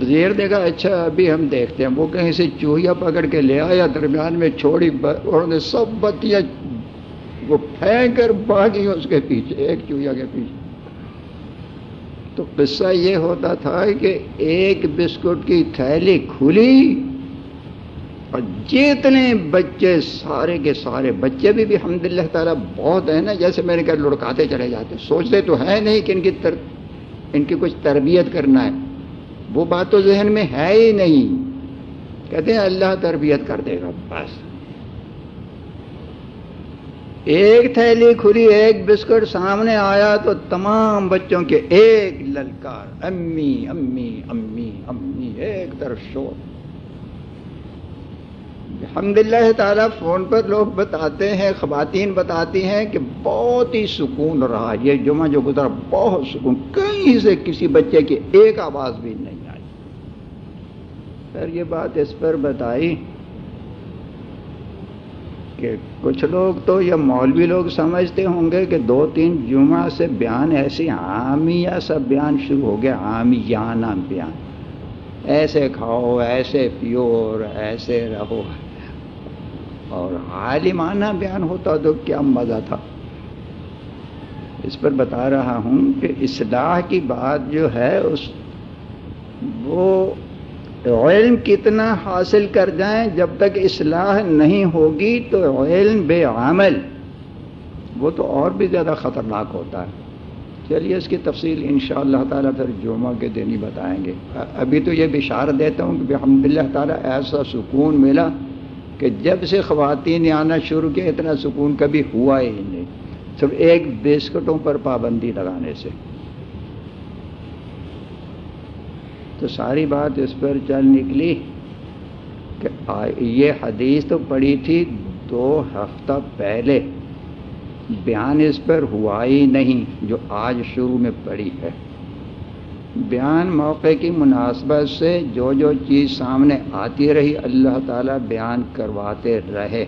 وزیر دیکھا اچھا ابھی ہم دیکھتے ہیں۔ وہ کہیں سے چوہیا پکڑ کے لے آیا، درمیان میں چھوڑی انہوں نے سب بتیاں وہ پھینک کر بھاگی اس کے پیچھے، ایک چوہیا کے پیچھے۔ تو قصہ یہ ہوتا تھا کہ ایک بسکٹ کی تھیلی کھلی اور جتنے بچے، سارے کے سارے بچے بھی بھی الحمد للہ تعالیٰ بہت ہیں نا، جیسے میں نے کہا، لڑکاتے چلے جاتے سوچتے تو ہے نہیں کہ ان کی تر، ان کی کچھ تربیت کرنا ہے۔ وہ بات تو ذہن میں ہے ہی نہیں۔ کہتے ہیں اللہ تربیت کر دے گا، بس۔ ایک تھیلی کھلی، ایک بسکٹ سامنے آیا تو تمام بچوں کے ایک للکار، امی امی امی امی، ایک طرف شور۔ الحمد للہ تعالیٰ فون پر لوگ بتاتے ہیں، خواتین بتاتی ہیں کہ بہت ہی سکون رہا۔ یہ جمعہ جو گزرا، بہت سکون۔ کہیں سے کسی بچے کی ایک آواز بھی نہیں۔ پھر یہ بات اس پر بتائی کہ کچھ لوگ تو یا مولوی لوگ سمجھتے ہوں گے کہ دو تین جمعہ سے بیان ایسی عامیہ سا بیان شروع ہو گیا، عامیانہ بیان۔ ایسے کھاؤ، ایسے پیو اور ایسے رہو۔ اور عالمانہ بیان ہوتا تو کیا مزہ تھا۔ اس پر بتا رہا ہوں کہ اصلاح کی بات جو ہے، اس وہ علم کتنا حاصل کر جائیں جب تک اصلاح نہیں ہوگی تو علم بے عمل۔ وہ تو اور بھی زیادہ خطرناک ہوتا ہے۔ چلیے اس کی تفصیل ان شاء اللہ تعالیٰ پھر جمعہ کے دن ہی بتائیں گے۔ ابھی تو یہ بشار دیتا ہوں کہ الحمد للہ تعالیٰ ایسا سکون ملا کہ جب سے خواتین آنا شروع کیا، اتنا سکون کبھی ہوا ہی نہیں۔ صرف ایک بسکٹوں پر پابندی لگانے سے۔ تو ساری بات اس پر چل نکلی کہ یہ حدیث تو پڑی تھی دو ہفتہ پہلے۔ بیان اس پر ہوا ہی نہیں جو آج شروع میں پڑی ہے۔ بیان موقع کی مناسبت سے جو جو چیز سامنے آتی رہی، اللہ تعالیٰ بیان کرواتے رہے۔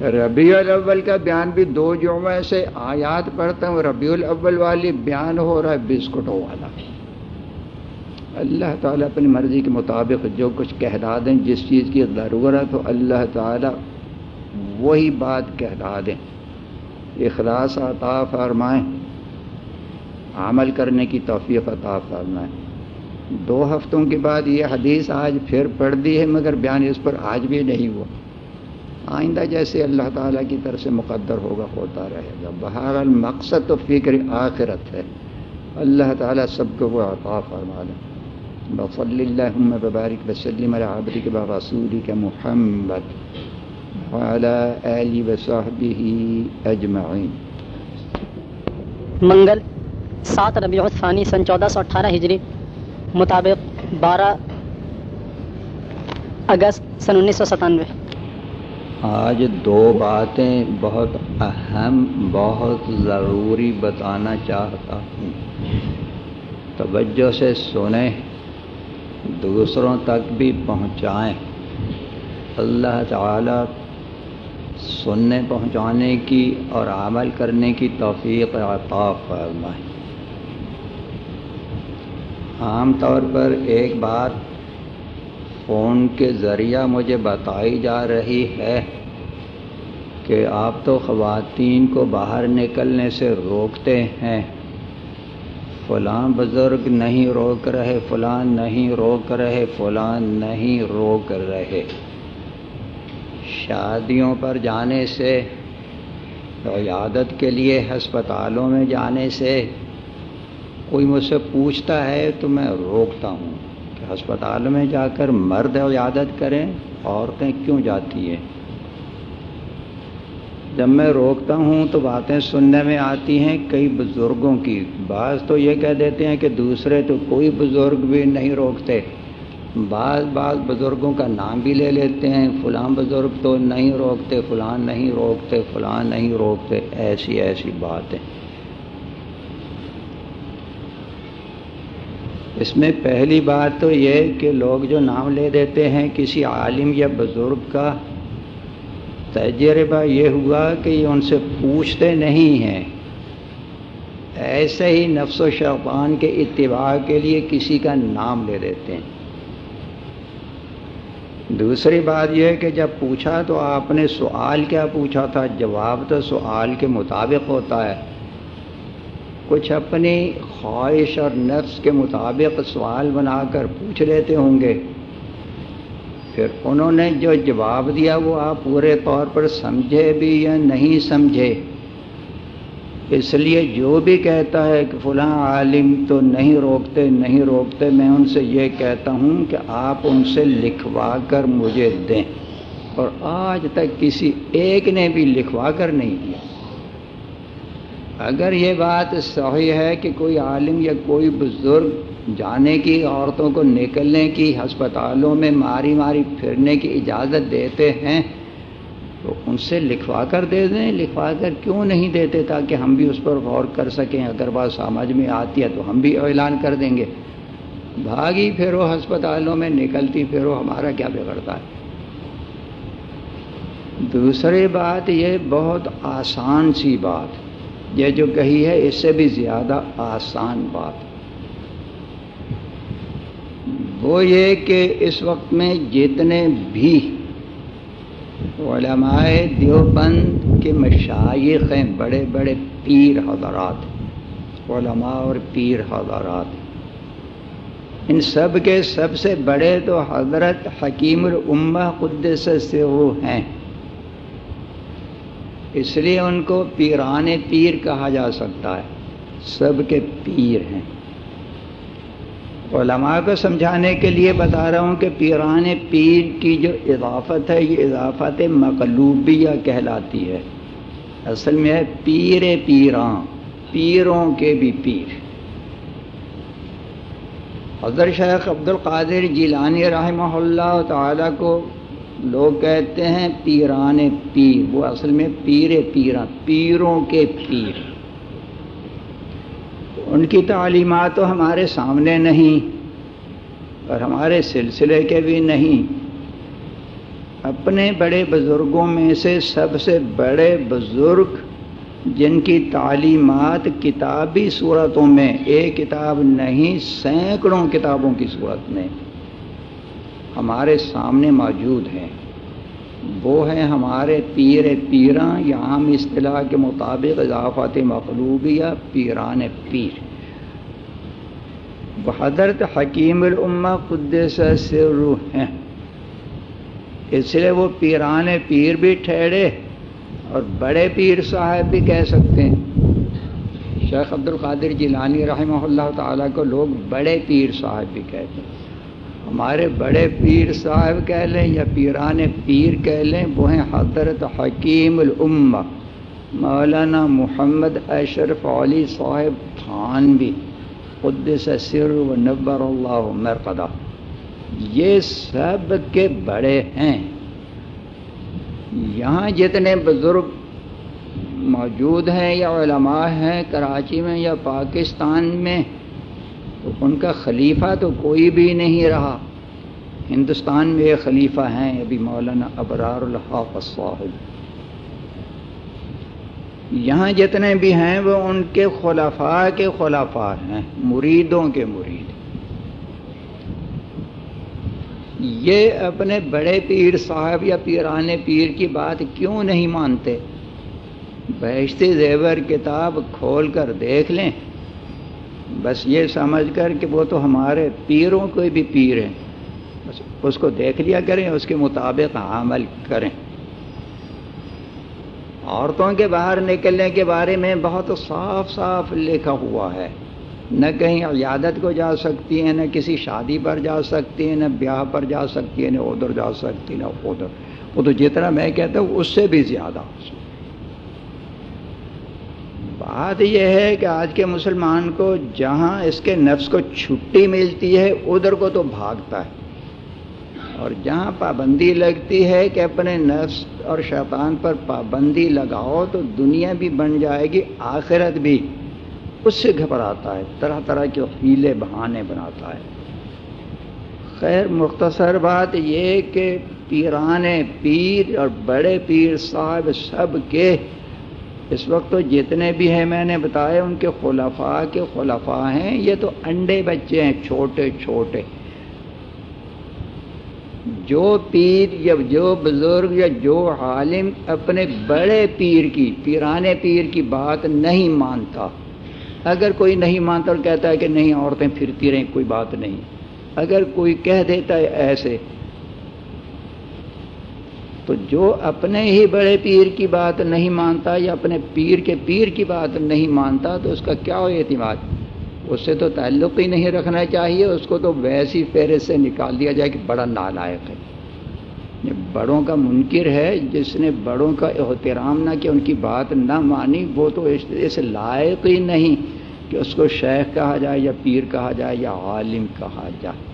ربیع الاول کا بیان بھی دو جمعے سے آیات پڑھتا ہوں، ربیع الاول والی بیان ہو رہا ہے، بسکٹوں والا۔ اللہ تعالیٰ اپنی مرضی کے مطابق جو کچھ کہلا دیں، جس چیز کی ضرورت ہو اللہ تعالیٰ وہی بات کہلا دیں۔ اخلاص عطا فرمائیں، عمل کرنے کی توفیق عطا فرمائیں۔ دو ہفتوں کے بعد یہ حدیث آج پھر پڑھ دی ہے، مگر بیان اس پر آج بھی نہیں ہوا۔ آئندہ جیسے اللہ تعالیٰ کی طرف سے مقدر ہوگا، ہوتا رہے گا۔ بہر المقصد تو فکر آخرت ہے۔ اللہ تعالیٰ سب کو وہ عطا فرما لیں بصلی اللہ ببارک وسلم علی عبدک و رسولک محمد وعلى آل وصحبه اجمعین منگل سات ربیع الثانی سن چودہ سو اٹھارہ ہجری مطابق بارہ اگست سن انیس سو ستانوے۔ آج دو باتیں بہت اہم بہت ضروری بتانا چاہتا ہوں۔ توجہ سے سنیں۔ دوسروں تک بھی پہنچائیں۔ اللہ تعالی سننے پہنچانے کی اور عمل کرنے کی توفیق عطا فرمائیں عام طور پر ایک بات فون کے ذریعہ مجھے بتائی جا رہی ہے کہ آپ تو خواتین کو باہر نکلنے سے روکتے ہیں۔ فلاں بزرگ نہیں روک رہے، فلاں نہیں روک رہے، فلاں نہیں روک رہے۔ شادیوں پر جانے سے، عیادت کے لیے ہسپتالوں میں جانے سے کوئی مجھ سے پوچھتا ہے تو میں روکتا ہوں کہ ہسپتال میں جا کر مرد عیادت کریں، عورتیں کیوں جاتی ہیں؟ جب میں روکتا ہوں تو باتیں سننے میں آتی ہیں کئی بزرگوں کی۔ بعض تو یہ کہہ دیتے ہیں کہ دوسرے تو کوئی بزرگ بھی نہیں روکتے۔ بعض بعض بزرگوں کا نام بھی لے لیتے ہیں، فلاں بزرگ تو نہیں روکتے، فلاں نہیں روکتے، فلاں نہیں روکتے۔ ایسی ایسی باتیں۔ اس میں پہلی بات تو یہ کہ لوگ جو نام لے دیتے ہیں کسی عالم یا بزرگ کا تجربہ یہ ہوا کہ یہ ان سے پوچھتے نہیں ہیں۔ ایسے ہی نفس و شعبان کے اتباع کے لیے کسی کا نام لے دیتے ہیں۔ دوسری بات یہ کہ جب پوچھا تو آپ نے سوال کیا پوچھا تھا، جواب تو سوال کے مطابق ہوتا ہے۔ کچھ اپنی خواہش اور نفس کے مطابق سوال بنا کر پوچھ لیتے ہوں گے۔ پھر انہوں نے جو جواب دیا وہ آپ پورے طور پر سمجھے بھی یا نہیں سمجھے؟ اس لیے جو بھی کہتا ہے کہ فلاں عالم تو نہیں روکتے نہیں روکتے، میں ان سے یہ کہتا ہوں کہ آپ ان سے لکھوا کر مجھے دیں۔ اور آج تک کسی ایک نے بھی لکھوا کر نہیں دیا۔ اگر یہ بات صحیح ہے کہ کوئی عالم یا کوئی بزرگ جانے کی، عورتوں کو نکلنے کی، ہسپتالوں میں ماری ماری پھرنے کی اجازت دیتے ہیں، تو ان سے لکھوا کر دے دیں۔ لکھوا کر کیوں نہیں دیتے تاکہ ہم بھی اس پر غور کر سکیں؟ اگر بات سمجھ میں آتی ہے تو ہم بھی اعلان کر دیں گے۔ بھاگی پھرو ہسپتالوں میں، نکلتی پھرو، ہمارا کیا بگڑتا ہے؟ دوسری بات یہ بہت آسان سی بات، یہ جو کہی ہے، اس سے بھی زیادہ آسان بات۔ وہ یہ کہ اس وقت میں جتنے بھی علماء دیوبند کے مشائق ہیں، بڑے بڑے پیر حضرات، علماء اور پیر حضرات، ان سب کے سب سے بڑے تو حضرت حکیم الامہ قدس سے وہ ہیں۔ اس لیے ان کو پیران پیر کہا جا سکتا ہے، سب کے پیر ہیں۔ علماء کو سمجھانے کے لیے بتا رہا ہوں کہ پیران پیر کی جو اضافت ہے، یہ اضافت مقلوبیہ کہلاتی ہے۔ اصل میں ہے پیر پیراں پیروں کے بھی پیر۔ حضرت شیخ عبد القادر جیلانی رحمہ اللہ تعالیٰ کو لوگ کہتے ہیں پیران پیر، وہ اصل میں پیر پیرا پیروں کے پیر۔ ان کی تعلیمات تو ہمارے سامنے نہیں اور ہمارے سلسلے کے بھی نہیں۔ اپنے بڑے بزرگوں میں سے سب سے بڑے بزرگ جن کی تعلیمات کتابی صورتوں میں ایک کتاب نہیں، سینکڑوں کتابوں کی صورت میں ہمارے سامنے موجود ہیں۔ وہ ہیں ہمارے پیر پیراں، یا عام اصطلاح کے مطابق اضافات مقلوبیہ پیران پیر۔ حضرت حکیم الامہ قدس سر ہیں۔ اس لیے وہ پیران پیر بھی ٹھہرے اور بڑے پیر صاحب بھی کہہ سکتے ہیں۔ شیخ عبد القادر جیلانی رحمہ اللہ تعالیٰ کو لوگ بڑے پیر صاحب بھی کہتے ہیں۔ ہمارے بڑے پیر صاحب کہہ لیں یا پیران پیر کہہ لیں، وہ ہیں حضرت حکیم الامہ، مولانا محمد اشرف علی صاحب خان بھی قدس سر و نبر اللہ مرقدہ۔ یہ سب کے بڑے ہیں۔ یہاں جتنے بزرگ موجود ہیں یا علماء ہیں، کراچی میں یا پاکستان میں تو ان کا خلیفہ تو کوئی بھی نہیں رہا۔ ہندوستان میں یہ خلیفہ ہیں ابھی مولانا ابرار الحاق صاحب۔ یہاں جتنے بھی ہیں وہ ان کے خلفاء کے خلفاء ہیں، مریدوں کے مرید۔ یہ اپنے بڑے پیر صاحب یا پیرانے پیر کی بات کیوں نہیں مانتے؟ بہشتی زیور کتاب کھول کر دیکھ لیں۔ بس یہ سمجھ کر کہ وہ تو ہمارے پیروں کو بھی پیر ہیں۔ بس اس کو دیکھ لیا کریں، اس کے مطابق عمل کریں۔ عورتوں کے باہر نکلنے کے بارے میں بہت صاف صاف لکھا ہوا ہے۔ نہ کہیں عیادت کو جا سکتی ہیں، نہ کسی شادی پر جا سکتی ہیں، نہ بیاہ پر جا سکتی ہیں، نہ ادھر جا سکتی نہ ادھر۔ وہ تو جتنا میں کہتا ہوں، اس سے بھی زیادہ۔ بات یہ ہے کہ آج کے مسلمان کو جہاں اس کے نفس کو چھٹی ملتی ہے، ادھر کو تو بھاگتا ہے۔ اور جہاں پابندی لگتی ہے کہ اپنے نفس اور شیطان پر پابندی لگاؤ، تو دنیا بھی بن جائے گی، آخرت بھی۔ اس سے گھبراتا ہے، طرح طرح کے ہیلے بہانے بناتا ہے۔ خیر، مختصر بات یہ کہ پیران پیر اور بڑے پیر صاحب سب کے اس وقت تو جتنے بھی ہیں میں نے بتایا ان کے خلفاء کے خلفاء ہیں، یہ تو انڈے بچے ہیں، چھوٹے چھوٹے۔ جو پیر یا جو بزرگ یا جو عالم اپنے بڑے پیر کی، پیرانے پیر کی بات نہیں مانتا۔ اگر کوئی نہیں مانتا اور کہتا ہے کہ نہیں، عورتیں پھرتی رہیں، کوئی بات نہیں۔ اگر کوئی کہہ دیتا ہے ایسے تو جو اپنے ہی بڑے پیر کی بات نہیں مانتا یا اپنے پیر کے پیر کی بات نہیں مانتا تو اس کا کیا ہو اعتماد؟ اس سے تو تعلق ہی نہیں رکھنا چاہیے، اس کو تو ویسی فہرست سے نکال دیا جائے کہ بڑا نالائق ہے۔ یہ بڑوں کا منکر ہے، جس نے بڑوں کا احترام نہ کیا، ان کی بات نہ مانی، وہ تو اس لائق ہی نہیں کہ اس کو شیخ کہا جائے یا پیر کہا جائے یا عالم کہا جائے۔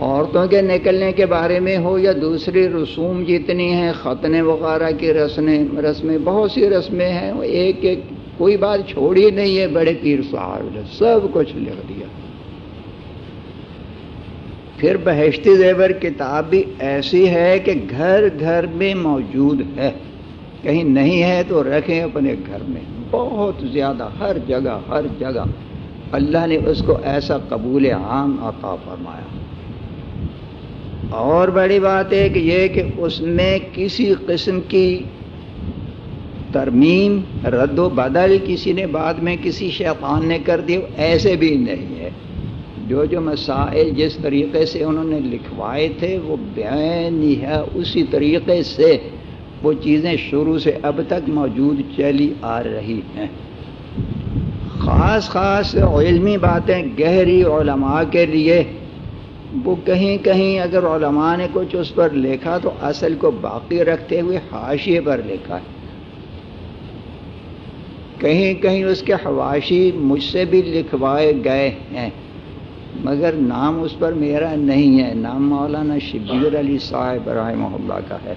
عورتوں کے نکلنے کے بارے میں ہو یا دوسری رسوم جتنی ہیں ختنے وغیرہ کی رسمیں رسمیں، بہت سی رسمیں ہیں ایک ایک، کوئی بات چھوڑی نہیں ہے، بڑے پیر صاحب نے سب کچھ لکھ دیا۔ پھر بہشتی زیور کتاب بھی ایسی ہے کہ گھر گھر میں موجود ہے۔ کہیں نہیں ہے تو رکھیں اپنے گھر میں۔ بہت زیادہ، ہر جگہ ہر جگہ۔ اللہ نے اس کو ایسا قبول عام عطا فرمایا۔ اور بڑی بات ہے کہ یہ کہ اس میں کسی قسم کی ترمیم، رد و بدل کسی نے بعد میں کسی شیطان نے کر دی، ایسے بھی نہیں ہے۔ جو جو مسائل جس طریقے سے انہوں نے لکھوائے تھے، وہ بین ہی ہے۔ اسی طریقے سے وہ چیزیں شروع سے اب تک موجود چلی آ رہی ہیں۔ خاص خاص علمی باتیں گہری علماء کے لیے وہ کہیں کہیں اگر علماء نے کچھ اس پر لکھا تو اصل کو باقی رکھتے ہوئے حاشیے پر لکھا ہے۔ کہیں کہیں اس کے حواشی مجھ سے بھی لکھوائے گئے ہیں، مگر نام اس پر میرا نہیں ہے۔ نام مولانا شبیر علی صاحب رحمہ اللہ کا ہے۔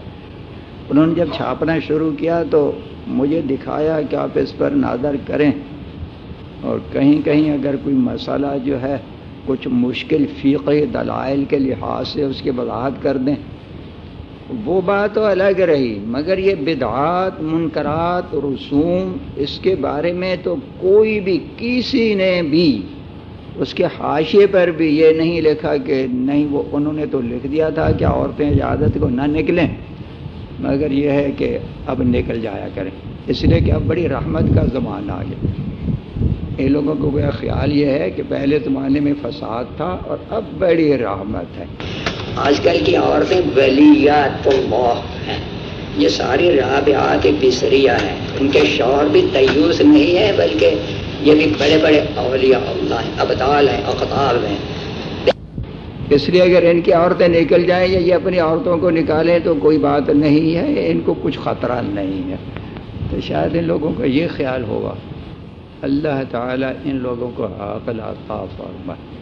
انہوں نے جب چھاپنا شروع کیا تو مجھے دکھایا کہ آپ اس پر نادر کریں۔ اور کہیں کہیں اگر کوئی مسئلہ جو ہے کچھ مشکل فیقی دلائل کے لحاظ سے اس کی وضاحت کر دیں۔ وہ بات تو الگ رہی، مگر یہ بدعات، منکرات، رسوم، اس کے بارے میں تو کوئی بھی، کسی نے بھی اس کے حاشے پر بھی یہ نہیں لکھا کہ نہیں، وہ انہوں نے تو لکھ دیا تھا کہ عورتیں اجازت کو نہ نکلیں، مگر یہ ہے کہ اب نکل جایا کریں۔ اس لیے کہ اب بڑی رحمت کا زمانہ آ گیا۔ ان لوگوں کو خیال یہ ہے کہ پہلے زمانے میں فساد تھا اور اب بڑی رحمت ہے۔ آج کل کی عورتیں ولیات اللہ ہیں۔ یہ ساری رابعات بسریہ ہیں۔ ان کے شوہر بھی تیوس نہیں ہے بلکہ یہ بھی بڑے بڑے اولیاء اللہ ہیں ابدال ہیں اقتاب ہیں۔ اس لیے اگر ان کی عورتیں نکل جائیں یا یہ اپنی عورتوں کو نکالیں تو کوئی بات نہیں ہے ان کو کچھ خطرہ نہیں ہے۔ تو شاید ان لوگوں کا یہ خیال ہوگا۔ اللہ تعالیٰ ان لوگوں کو عقل عطا فرمائے۔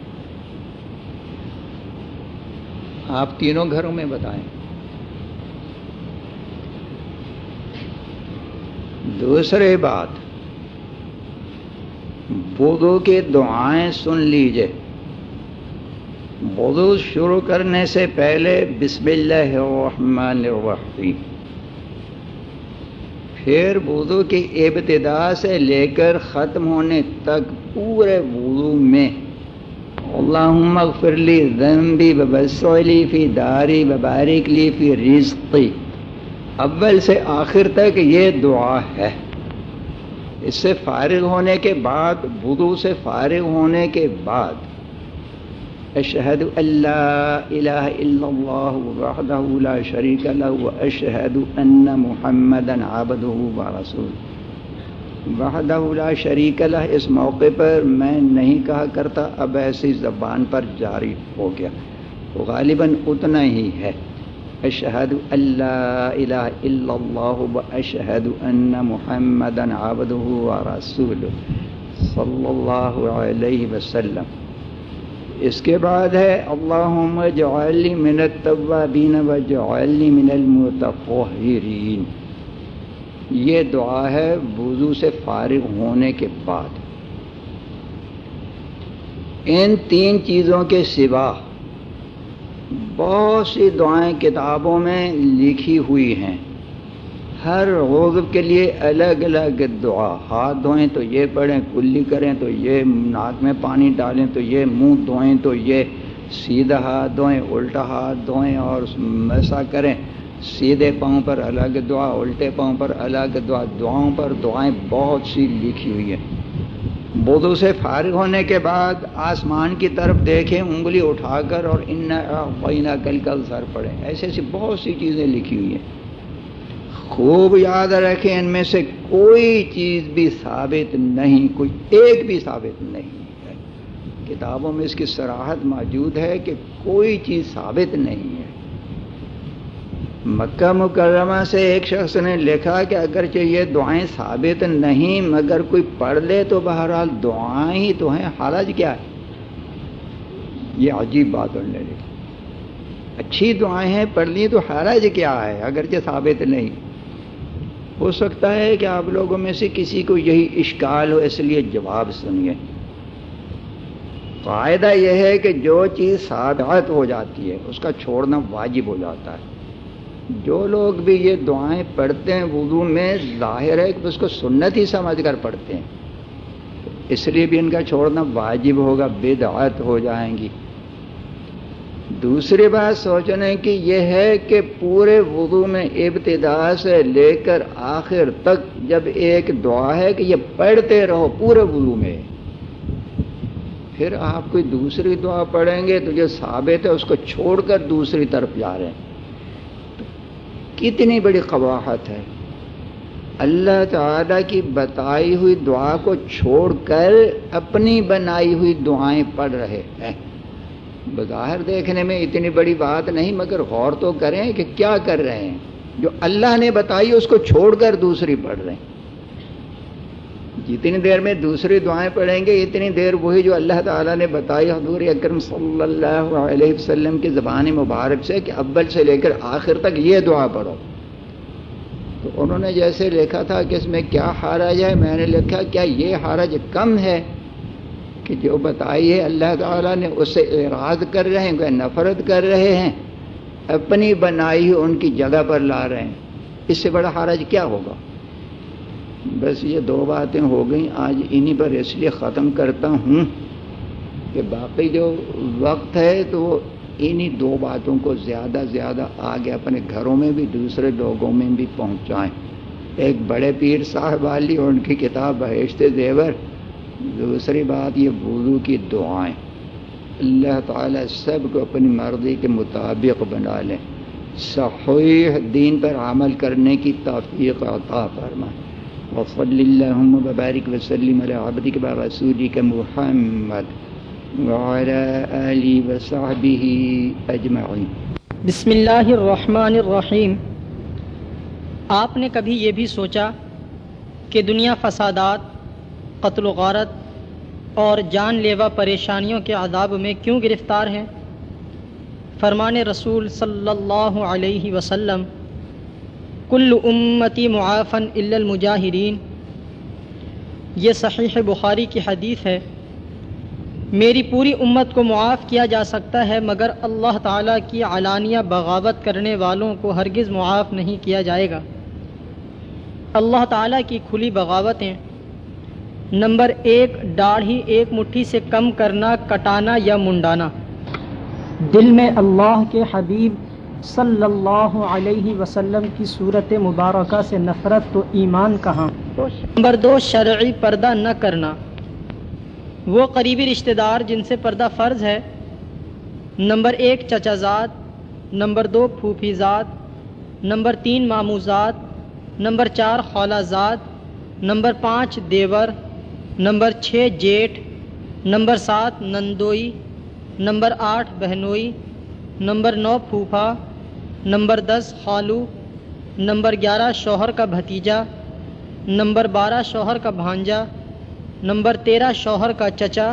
آپ تینوں گھروں میں بتائیں۔ دوسری بات بدو کی دعائیں سن لیجیے۔ وضو شروع کرنے سے پہلے بسم اللہ الرحمن الرحیم۔ پھر وضو کی ابتدا سے لے کر ختم ہونے تک پورے وضو میں۔ اللہم اغفر لی ذنبی ببسعلی فی داری ببارک لی فی رزقی۔ اول سے آخر تک یہ دعا ہے۔ اس سے فارغ ہونے کے بعد، وضو سے فارغ ہونے کے بعد اشہد اللہ الہ الا اللہ وحدہ لا شریک له واشہد ان محمد عبدہ ورسول وحدہ لا شریک لہ اس موقع پر میں نہیں کہا کرتا، اب ایسی زبان پر جاری ہو گیا۔ غالباً اتنا ہی ہے۔ اشہد اللہ الہ الا اللہ و اشہد ان محمد عبدہ و رسول صلی اللہ علیہ وسلم۔ اس کے بعد ہے، اللہم جعلی من التوابین و جعلی من المتفہرین یہ دعا ہے وضو سے فارغ ہونے کے بعد۔ ان تین چیزوں کے سوا بہت سی دعائیں کتابوں میں لکھی ہوئی ہیں۔ ہر غضب کے لیے الگ الگ دعا۔ ہاتھ دھوئیں تو یہ پڑھیں، کلی کریں تو یہ ناک میں پانی ڈالیں تو یہ منہ دھوئیں تو یہ سیدھا ہاتھ دھوئیں، الٹا ہاتھ دھوئیں اور ایسا کریں۔ سیدھے پاؤں پر الگ دعا، الٹے پاؤں پر الگ دعا۔ دعاؤں پر دعائیں بہت سی لکھی ہوئی ہیں۔ بدو سے فارغ ہونے کے بعد آسمان کی طرف دیکھیں، انگلی اٹھا کر اور ان پینا کل کل سر پڑے ایسے ایسی بہت سی چیزیں لکھی ہوئی ہیں۔ خوب یاد رکھیں ان میں سے کوئی چیز بھی ثابت نہیں، کوئی ایک بھی ثابت نہیں ہے۔ کتابوں میں اس کی سراحت موجود ہے کہ کوئی چیز ثابت نہیں ہے۔ مکہ مکرمہ سے ایک شخص نے لکھا کہ اگرچہ یہ دعائیں ثابت نہیں، مگر کوئی پڑھ لے تو بہرحال دعائیں ہی تو ہیں۔ حالج کیا ہے؟ یہ عجیب بات انہوں نے لکھی۔ اچھی دعائیں ہیں، پڑھ لی تو حرج کیا ہے، اگرچہ ثابت نہیں۔ ہو سکتا ہے کہ آپ لوگوں میں سے کسی کو یہی اشکال ہو، اس لیے جواب سنیے۔ فائدہ یہ ہے کہ جو چیز ثابت ہو جاتی ہے، اس کا چھوڑنا واجب ہو جاتا ہے۔ جو لوگ بھی یہ دعائیں پڑھتے ہیں وضو میں، ظاہر ہے کہ اس کو سنت ہی سمجھ کر پڑھتے ہیں۔ اس لیے بھی ان کا چھوڑنا واجب ہوگا، بدعت ہو جائیں گی۔ دوسری بات سوچنے کی یہ ہے کہ پورے وضو میں ابتدا سے لے کر آخر تک جب ایک دعا ہے کہ یہ پڑھتے رہو پورے وضو میں، پھر آپ کوئی دوسری دعا پڑھیں گے تو جو ثابت ہے اس کو چھوڑ کر دوسری طرف جا رہے ہیں۔ کتنی بڑی قواہت ہے۔ اللہ تعالیٰ کی بتائی ہوئی دعا کو چھوڑ کر اپنی بنائی ہوئی دعائیں پڑھ رہے ہیں۔ بظاہر دیکھنے میں اتنی بڑی بات نہیں، مگر غور تو کریں کہ کیا کر رہے ہیں۔ جو اللہ نے بتائی، اس کو چھوڑ کر دوسری پڑھ رہے ہیں۔ جتنی دیر میں دوسری دعائیں پڑھیں گے، اتنی دیر وہی جو اللہ تعالیٰ نے بتائی حضور اکرم صلی اللہ علیہ وسلم کی زبان مبارک سے کہ اول سے لے کر آخر تک یہ دعا پڑھو۔ تو انہوں نے جیسے لکھا تھا کہ اس میں کیا حرج ہے، میں نے لکھا کیا یہ حرج کم ہے۔ کہ جو بتائی ہے اللہ تعالیٰ نے اس سے اعراض کر رہے ہیں نفرت کر رہے ہیں، اپنی بنائی ان کی جگہ پر لا رہے ہیں۔ اس سے بڑا حرج کیا ہوگا؟ بس یہ دو باتیں ہو گئیں، آج انہی پر اس لیے ختم کرتا ہوں کہ باقی جو وقت ہے تو وہ انہی دو باتوں کو زیادہ زیادہ آگے اپنے گھروں میں بھی، دوسرے لوگوں میں بھی پہنچائیں۔ ایک بڑے پیر صاحب والی اور ان کی کتاب بہشت زیور دوسری بات یہ وضو کی دعائیں۔ اللہ تعالیٰ سب کو اپنی مرضی کے مطابق بنا لیں صحیح دین پر عمل کرنے کی توفیق عطا فرمائیں وصلی اللہم وبارک وسلم علی عبدک و رسولک محمد وعلى آلی وصحبہ اجمعین۔ بسم اللہ الرحمن الرحیم۔ آپ نے کبھی یہ بھی سوچا کہ دنیا فسادات قتل و غارت اور جان لیوا پریشانیوں کے عذاب میں کیوں گرفتار ہیں؟ فرمان رسول صلی اللہ علیہ وسلم، کل امتی معافن المجاہرین۔ یہ صحیح بخاری کی حدیث ہے۔ میری پوری امت کو معاف کیا جا سکتا ہے، مگر اللہ تعالیٰ کی علانیہ بغاوت کرنے والوں کو ہرگز معاف نہیں کیا جائے گا۔ اللہ تعالیٰ کی کھلی بغاوتیں نمبر ایک داڑھی ایک مٹھی سے کم کرنا، کٹانا یا منڈانا۔ دل میں اللہ کے حبیب صلی اللہ علیہ وسلم کی صورت مبارکہ سے نفرت تو ایمان کہاں؟ نمبر دو، شرعی پردہ نہ کرنا۔ وہ قریبی رشتہ دار جن سے پردہ فرض ہے۔ نمبر ایک، چچا زاد۔ نمبر دو، پھوپھی زاد۔ نمبر تین، ماموزاد۔ نمبر چار خولہ زاد۔ نمبر پانچ، دیور۔ نمبر چھ جیٹھ، نمبر سات نندوئی، نمبر آٹھ بہنوئی، نمبر نو پھوپھا، نمبر دس خالو، نمبر گیارہ شوہر کا بھتیجا، نمبر بارہ شوہر کا بھانجا، نمبر تیرہ شوہر کا چچا،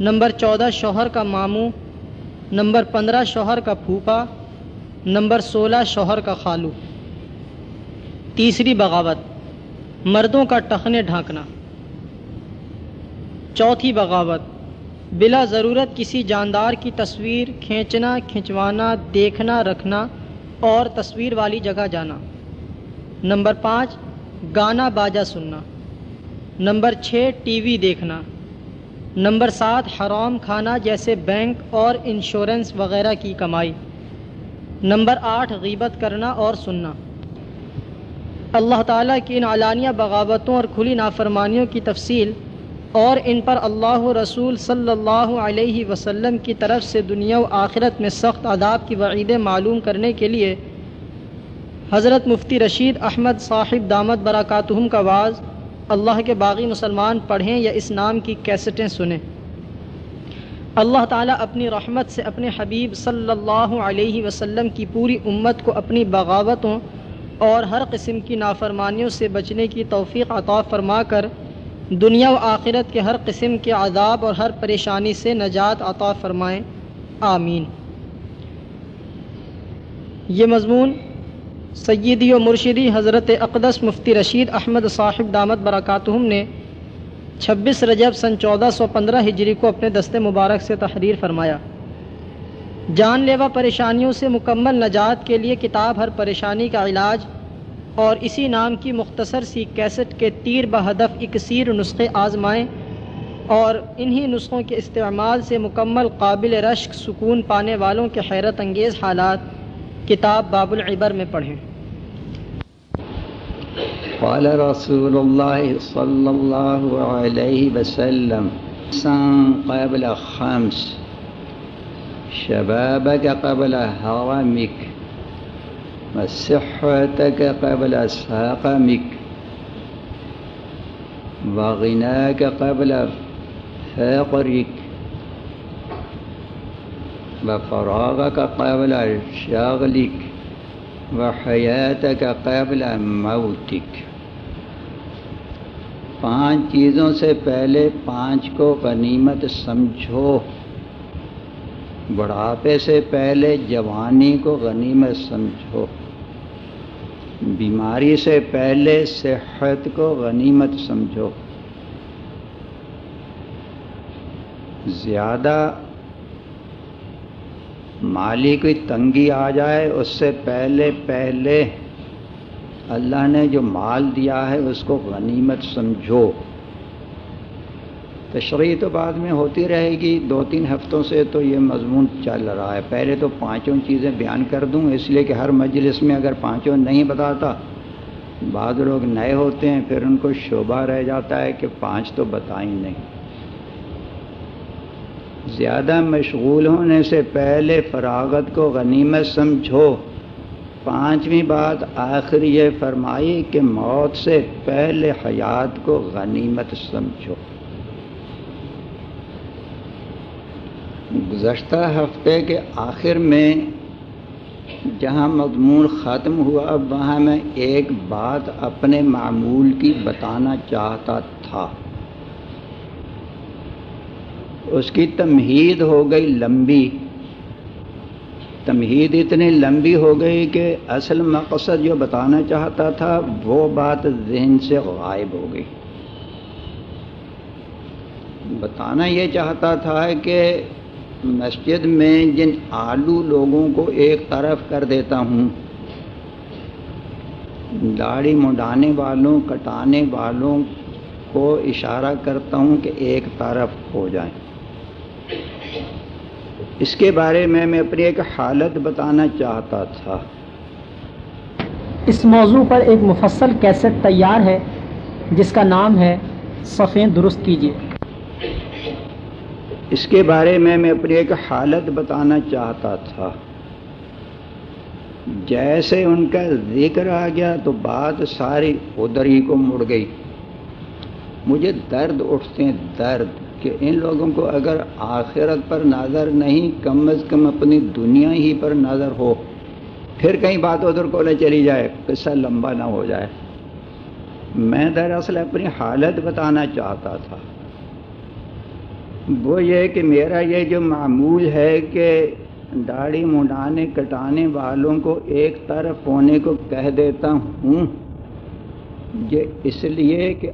نمبر چودہ شوہر کا ماموں، نمبر پندرہ شوہر کا پھوپھا، نمبر سولہ شوہر کا خالو۔ تیسری بغاوت، مردوں کا ٹخنے ڈھانکنا۔ چوتھی بغاوت۔ بلا ضرورت کسی جاندار کی تصویر کھینچنا، کھنچوانا، دیکھنا، رکھنا اور تصویر والی جگہ جانا۔ نمبر پانچ، گانا باجا سننا۔ نمبر چھ، ٹی وی دیکھنا۔ نمبر سات، حرام کھانا جیسے بینک اور انشورنس وغیرہ کی کمائی۔ نمبر آٹھ، غیبت کرنا اور سننا۔ اللہ تعالیٰ کی ان علانیہ بغاوتوں اور کھلی نافرمانیوں کی تفصیل اور ان پر اللہ رسول صلی اللہ علیہ وسلم کی طرف سے دنیا و آخرت میں سخت عذاب کی وعیدیں معلوم کرنے کے لیے حضرت مفتی رشید احمد صاحب دامت براکاتہم کا واز اللہ کے باغی مسلمان پڑھیں یا اس نام کی کیسٹیں سنیں۔ اللہ تعالیٰ اپنی رحمت سے اپنے حبیب صلی اللہ علیہ وسلم کی پوری امت کو اپنی بغاوتوں اور ہر قسم کی نافرمانیوں سے بچنے کی توفیق عطا فرما کر دنیا و آخرت کے ہر قسم کے عذاب اور ہر پریشانی سے نجات عطا فرمائیں۔ آمین۔ یہ مضمون سیدی و مرشدی حضرت اقدس مفتی رشید احمد صاحب دامت برکاتہم نے چھبیس رجب سن چودہ سو پندرہ ہجری کو اپنے دست مبارک سے تحریر فرمایا۔ جان لیوا پریشانیوں سے مکمل نجات کے لیے کتاب ہر پریشانی کا علاج اور اسی نام کی مختصر سی کیسٹ کے تیر بہدف اکثیر نسخے آزمائیں اور انہی نسخوں کے استعمال سے مکمل قابل رشک سکون پانے والوں کے حیرت انگیز حالات کتاب باب العبر میں پڑھیں۔ قال رسول الله صلى الله عليه وسلم قبل خمس شبابك قبل هرمك وصحتك قبل ساقمك وغناك قبل فقرك وفراغك قبل شغلك وحياتك قبل موتك پانچ چیزوں سے پہلے پانچ کو غنیمت سمجھو بڑھاپے سے پہلے جوانی کو غنیمت سمجھو بیماری سے پہلے صحت کو غنیمت سمجھو۔ زیادہ مالی کوئی تنگی آ جائے، اس سے پہلے پہلے اللہ نے جو مال دیا ہے، اس کو غنیمت سمجھو۔ تشریح تو بعد میں ہوتی رہے گی۔ دو تین ہفتوں سے تو یہ مضمون چل رہا ہے۔ پہلے تو پانچوں چیزیں بیان کر دوں، اس لیے کہ ہر مجلس میں اگر پانچوں نہیں بتاتا، بعض لوگ نئے ہوتے ہیں، پھر ان کو شعبہ رہ جاتا ہے کہ پانچ تو بتائیں نہیں۔ زیادہ مشغول ہونے سے پہلے فراغت کو غنیمت سمجھو۔ پانچویں بات آخر یہ فرمائی کہ موت سے پہلے حیات کو غنیمت سمجھو۔ گزشتہ ہفتے کے آخر میں جہاں مضمون ختم ہوا وہاں میں ایک بات اپنے معمول کی بتانا چاہتا تھا۔ اس کی تمہید ہو گئی لمبی۔ تمہید اتنی لمبی ہو گئی کہ اصل مقصد جو بتانا چاہتا تھا، وہ بات ذہن سے غائب ہو گئی۔ بتانا یہ چاہتا تھا کہ مسجد میں جن آلو لوگوں کو ایک طرف کر دیتا ہوں، داڑھی مڈانے والوں، کٹانے والوں کو اشارہ کرتا ہوں کہ ایک طرف ہو جائیں۔ اس کے بارے میں میں اپنی ایک حالت بتانا چاہتا تھا۔ اس موضوع پر ایک مفصل کیسٹ تیار ہے، جس کا نام ہے صفیں درست کیجیے اس کے بارے میں میں اپنی ایک حالت بتانا چاہتا تھا۔ جیسے ان کا ذکر آ گیا تو بات ساری ادھر ہی کو مڑ گئی۔ مجھے درد اٹھتے ہیں، درد کہ ان لوگوں کو اگر آخرت پر نظر نہیں، کم از کم اپنی دنیا ہی پر نظر ہو، پھر کہیں بات ادھر کو نہ چلی جائے، قصہ لمبا نہ ہو جائے۔ میں دراصل اپنی حالت بتانا چاہتا تھا۔ وہ یہ کہ میرا یہ جو معمول ہے کہ داڑھی منڈانے کٹانے والوں کو ایک طرف ہونے کو کہہ دیتا ہوں، یہ اس لیے کہ